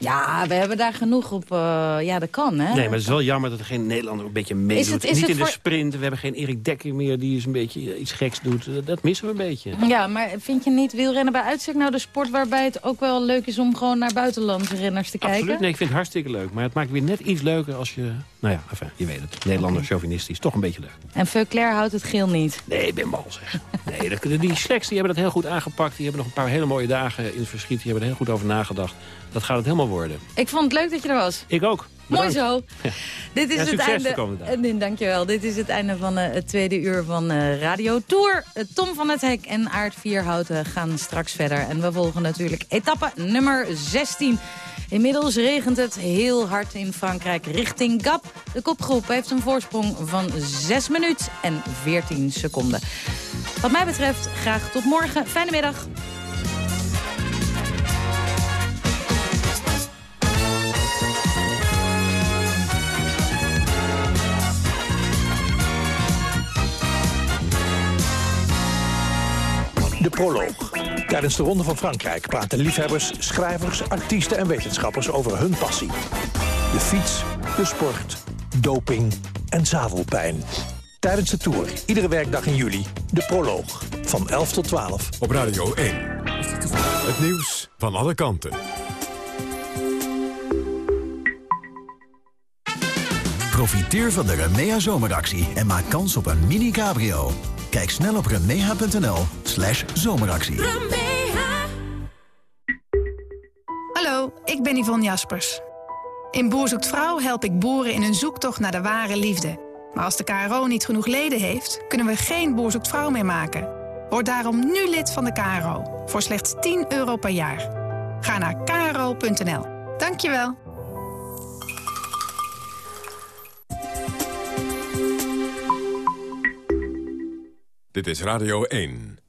Ja, we hebben daar genoeg op... uh, ja, dat kan, hè? Nee, maar het is wel jammer dat er geen Nederlander een beetje meedoet. het- is niet in de sprint. We hebben geen Erik Dekker meer die eens een beetje iets geks doet. Dat- Dat missen we een beetje. Ja, maar vind je niet wielrennen bij uitstek nou de sport waarbij het ook wel leuk is om gewoon naar buitenlandse renners te kijken? Absoluut, nee, ik vind het hartstikke leuk. Maar het maakt weer net iets leuker als je... Nou ja, enfin, je weet het. Nederlander chauvinistisch, toch een beetje leuk. En Veuclair houdt het geel niet. Nee, ik ben mal zeg. Nee, dat- die Sleks die hebben dat heel goed aangepakt. Die hebben nog een paar hele mooie dagen in het verschiet. Die hebben er heel goed over nagedacht. Dat gaat het helemaal worden. Ik vond het leuk dat je er was. Ik ook. Mooi zo. Dit is Ja, het einde. nee, dankjewel. Dit is het einde van eh, het tweede uur van eh, Radio Tour. Eh, Tom van het Hek en Aard Vierhouten gaan straks verder. En we volgen natuurlijk etappe nummer 16. Inmiddels regent het heel hard in Frankrijk richting Gap. De kopgroep heeft een voorsprong van 6 minuten en 14 seconden. Wat mij betreft graag tot morgen. Fijne middag. De proloog. Tijdens de Ronde van Frankrijk praten liefhebbers, schrijvers, artiesten en wetenschappers over hun passie. De fiets, de sport, doping en zadelpijn. Tijdens de Tour, iedere werkdag in juli, de proloog. Van 11 tot 12. Op Radio 1. Het nieuws van alle kanten. Profiteer van de Remea zomeractie en maak kans op een mini cabrio. Kijk snel op remea.nl slash zomeractie. Hallo, ik ben Yvonne Jaspers. In Boer zoekt Vrouw help ik boeren in hun zoektocht naar de ware liefde. Maar als de KRO niet genoeg leden heeft, kunnen we geen Boer zoekt Vrouw meer maken. Word daarom nu lid van de KRO, voor slechts 10 euro per jaar. Ga naar kro.nl. Dankjewel. Dit is Radio 1.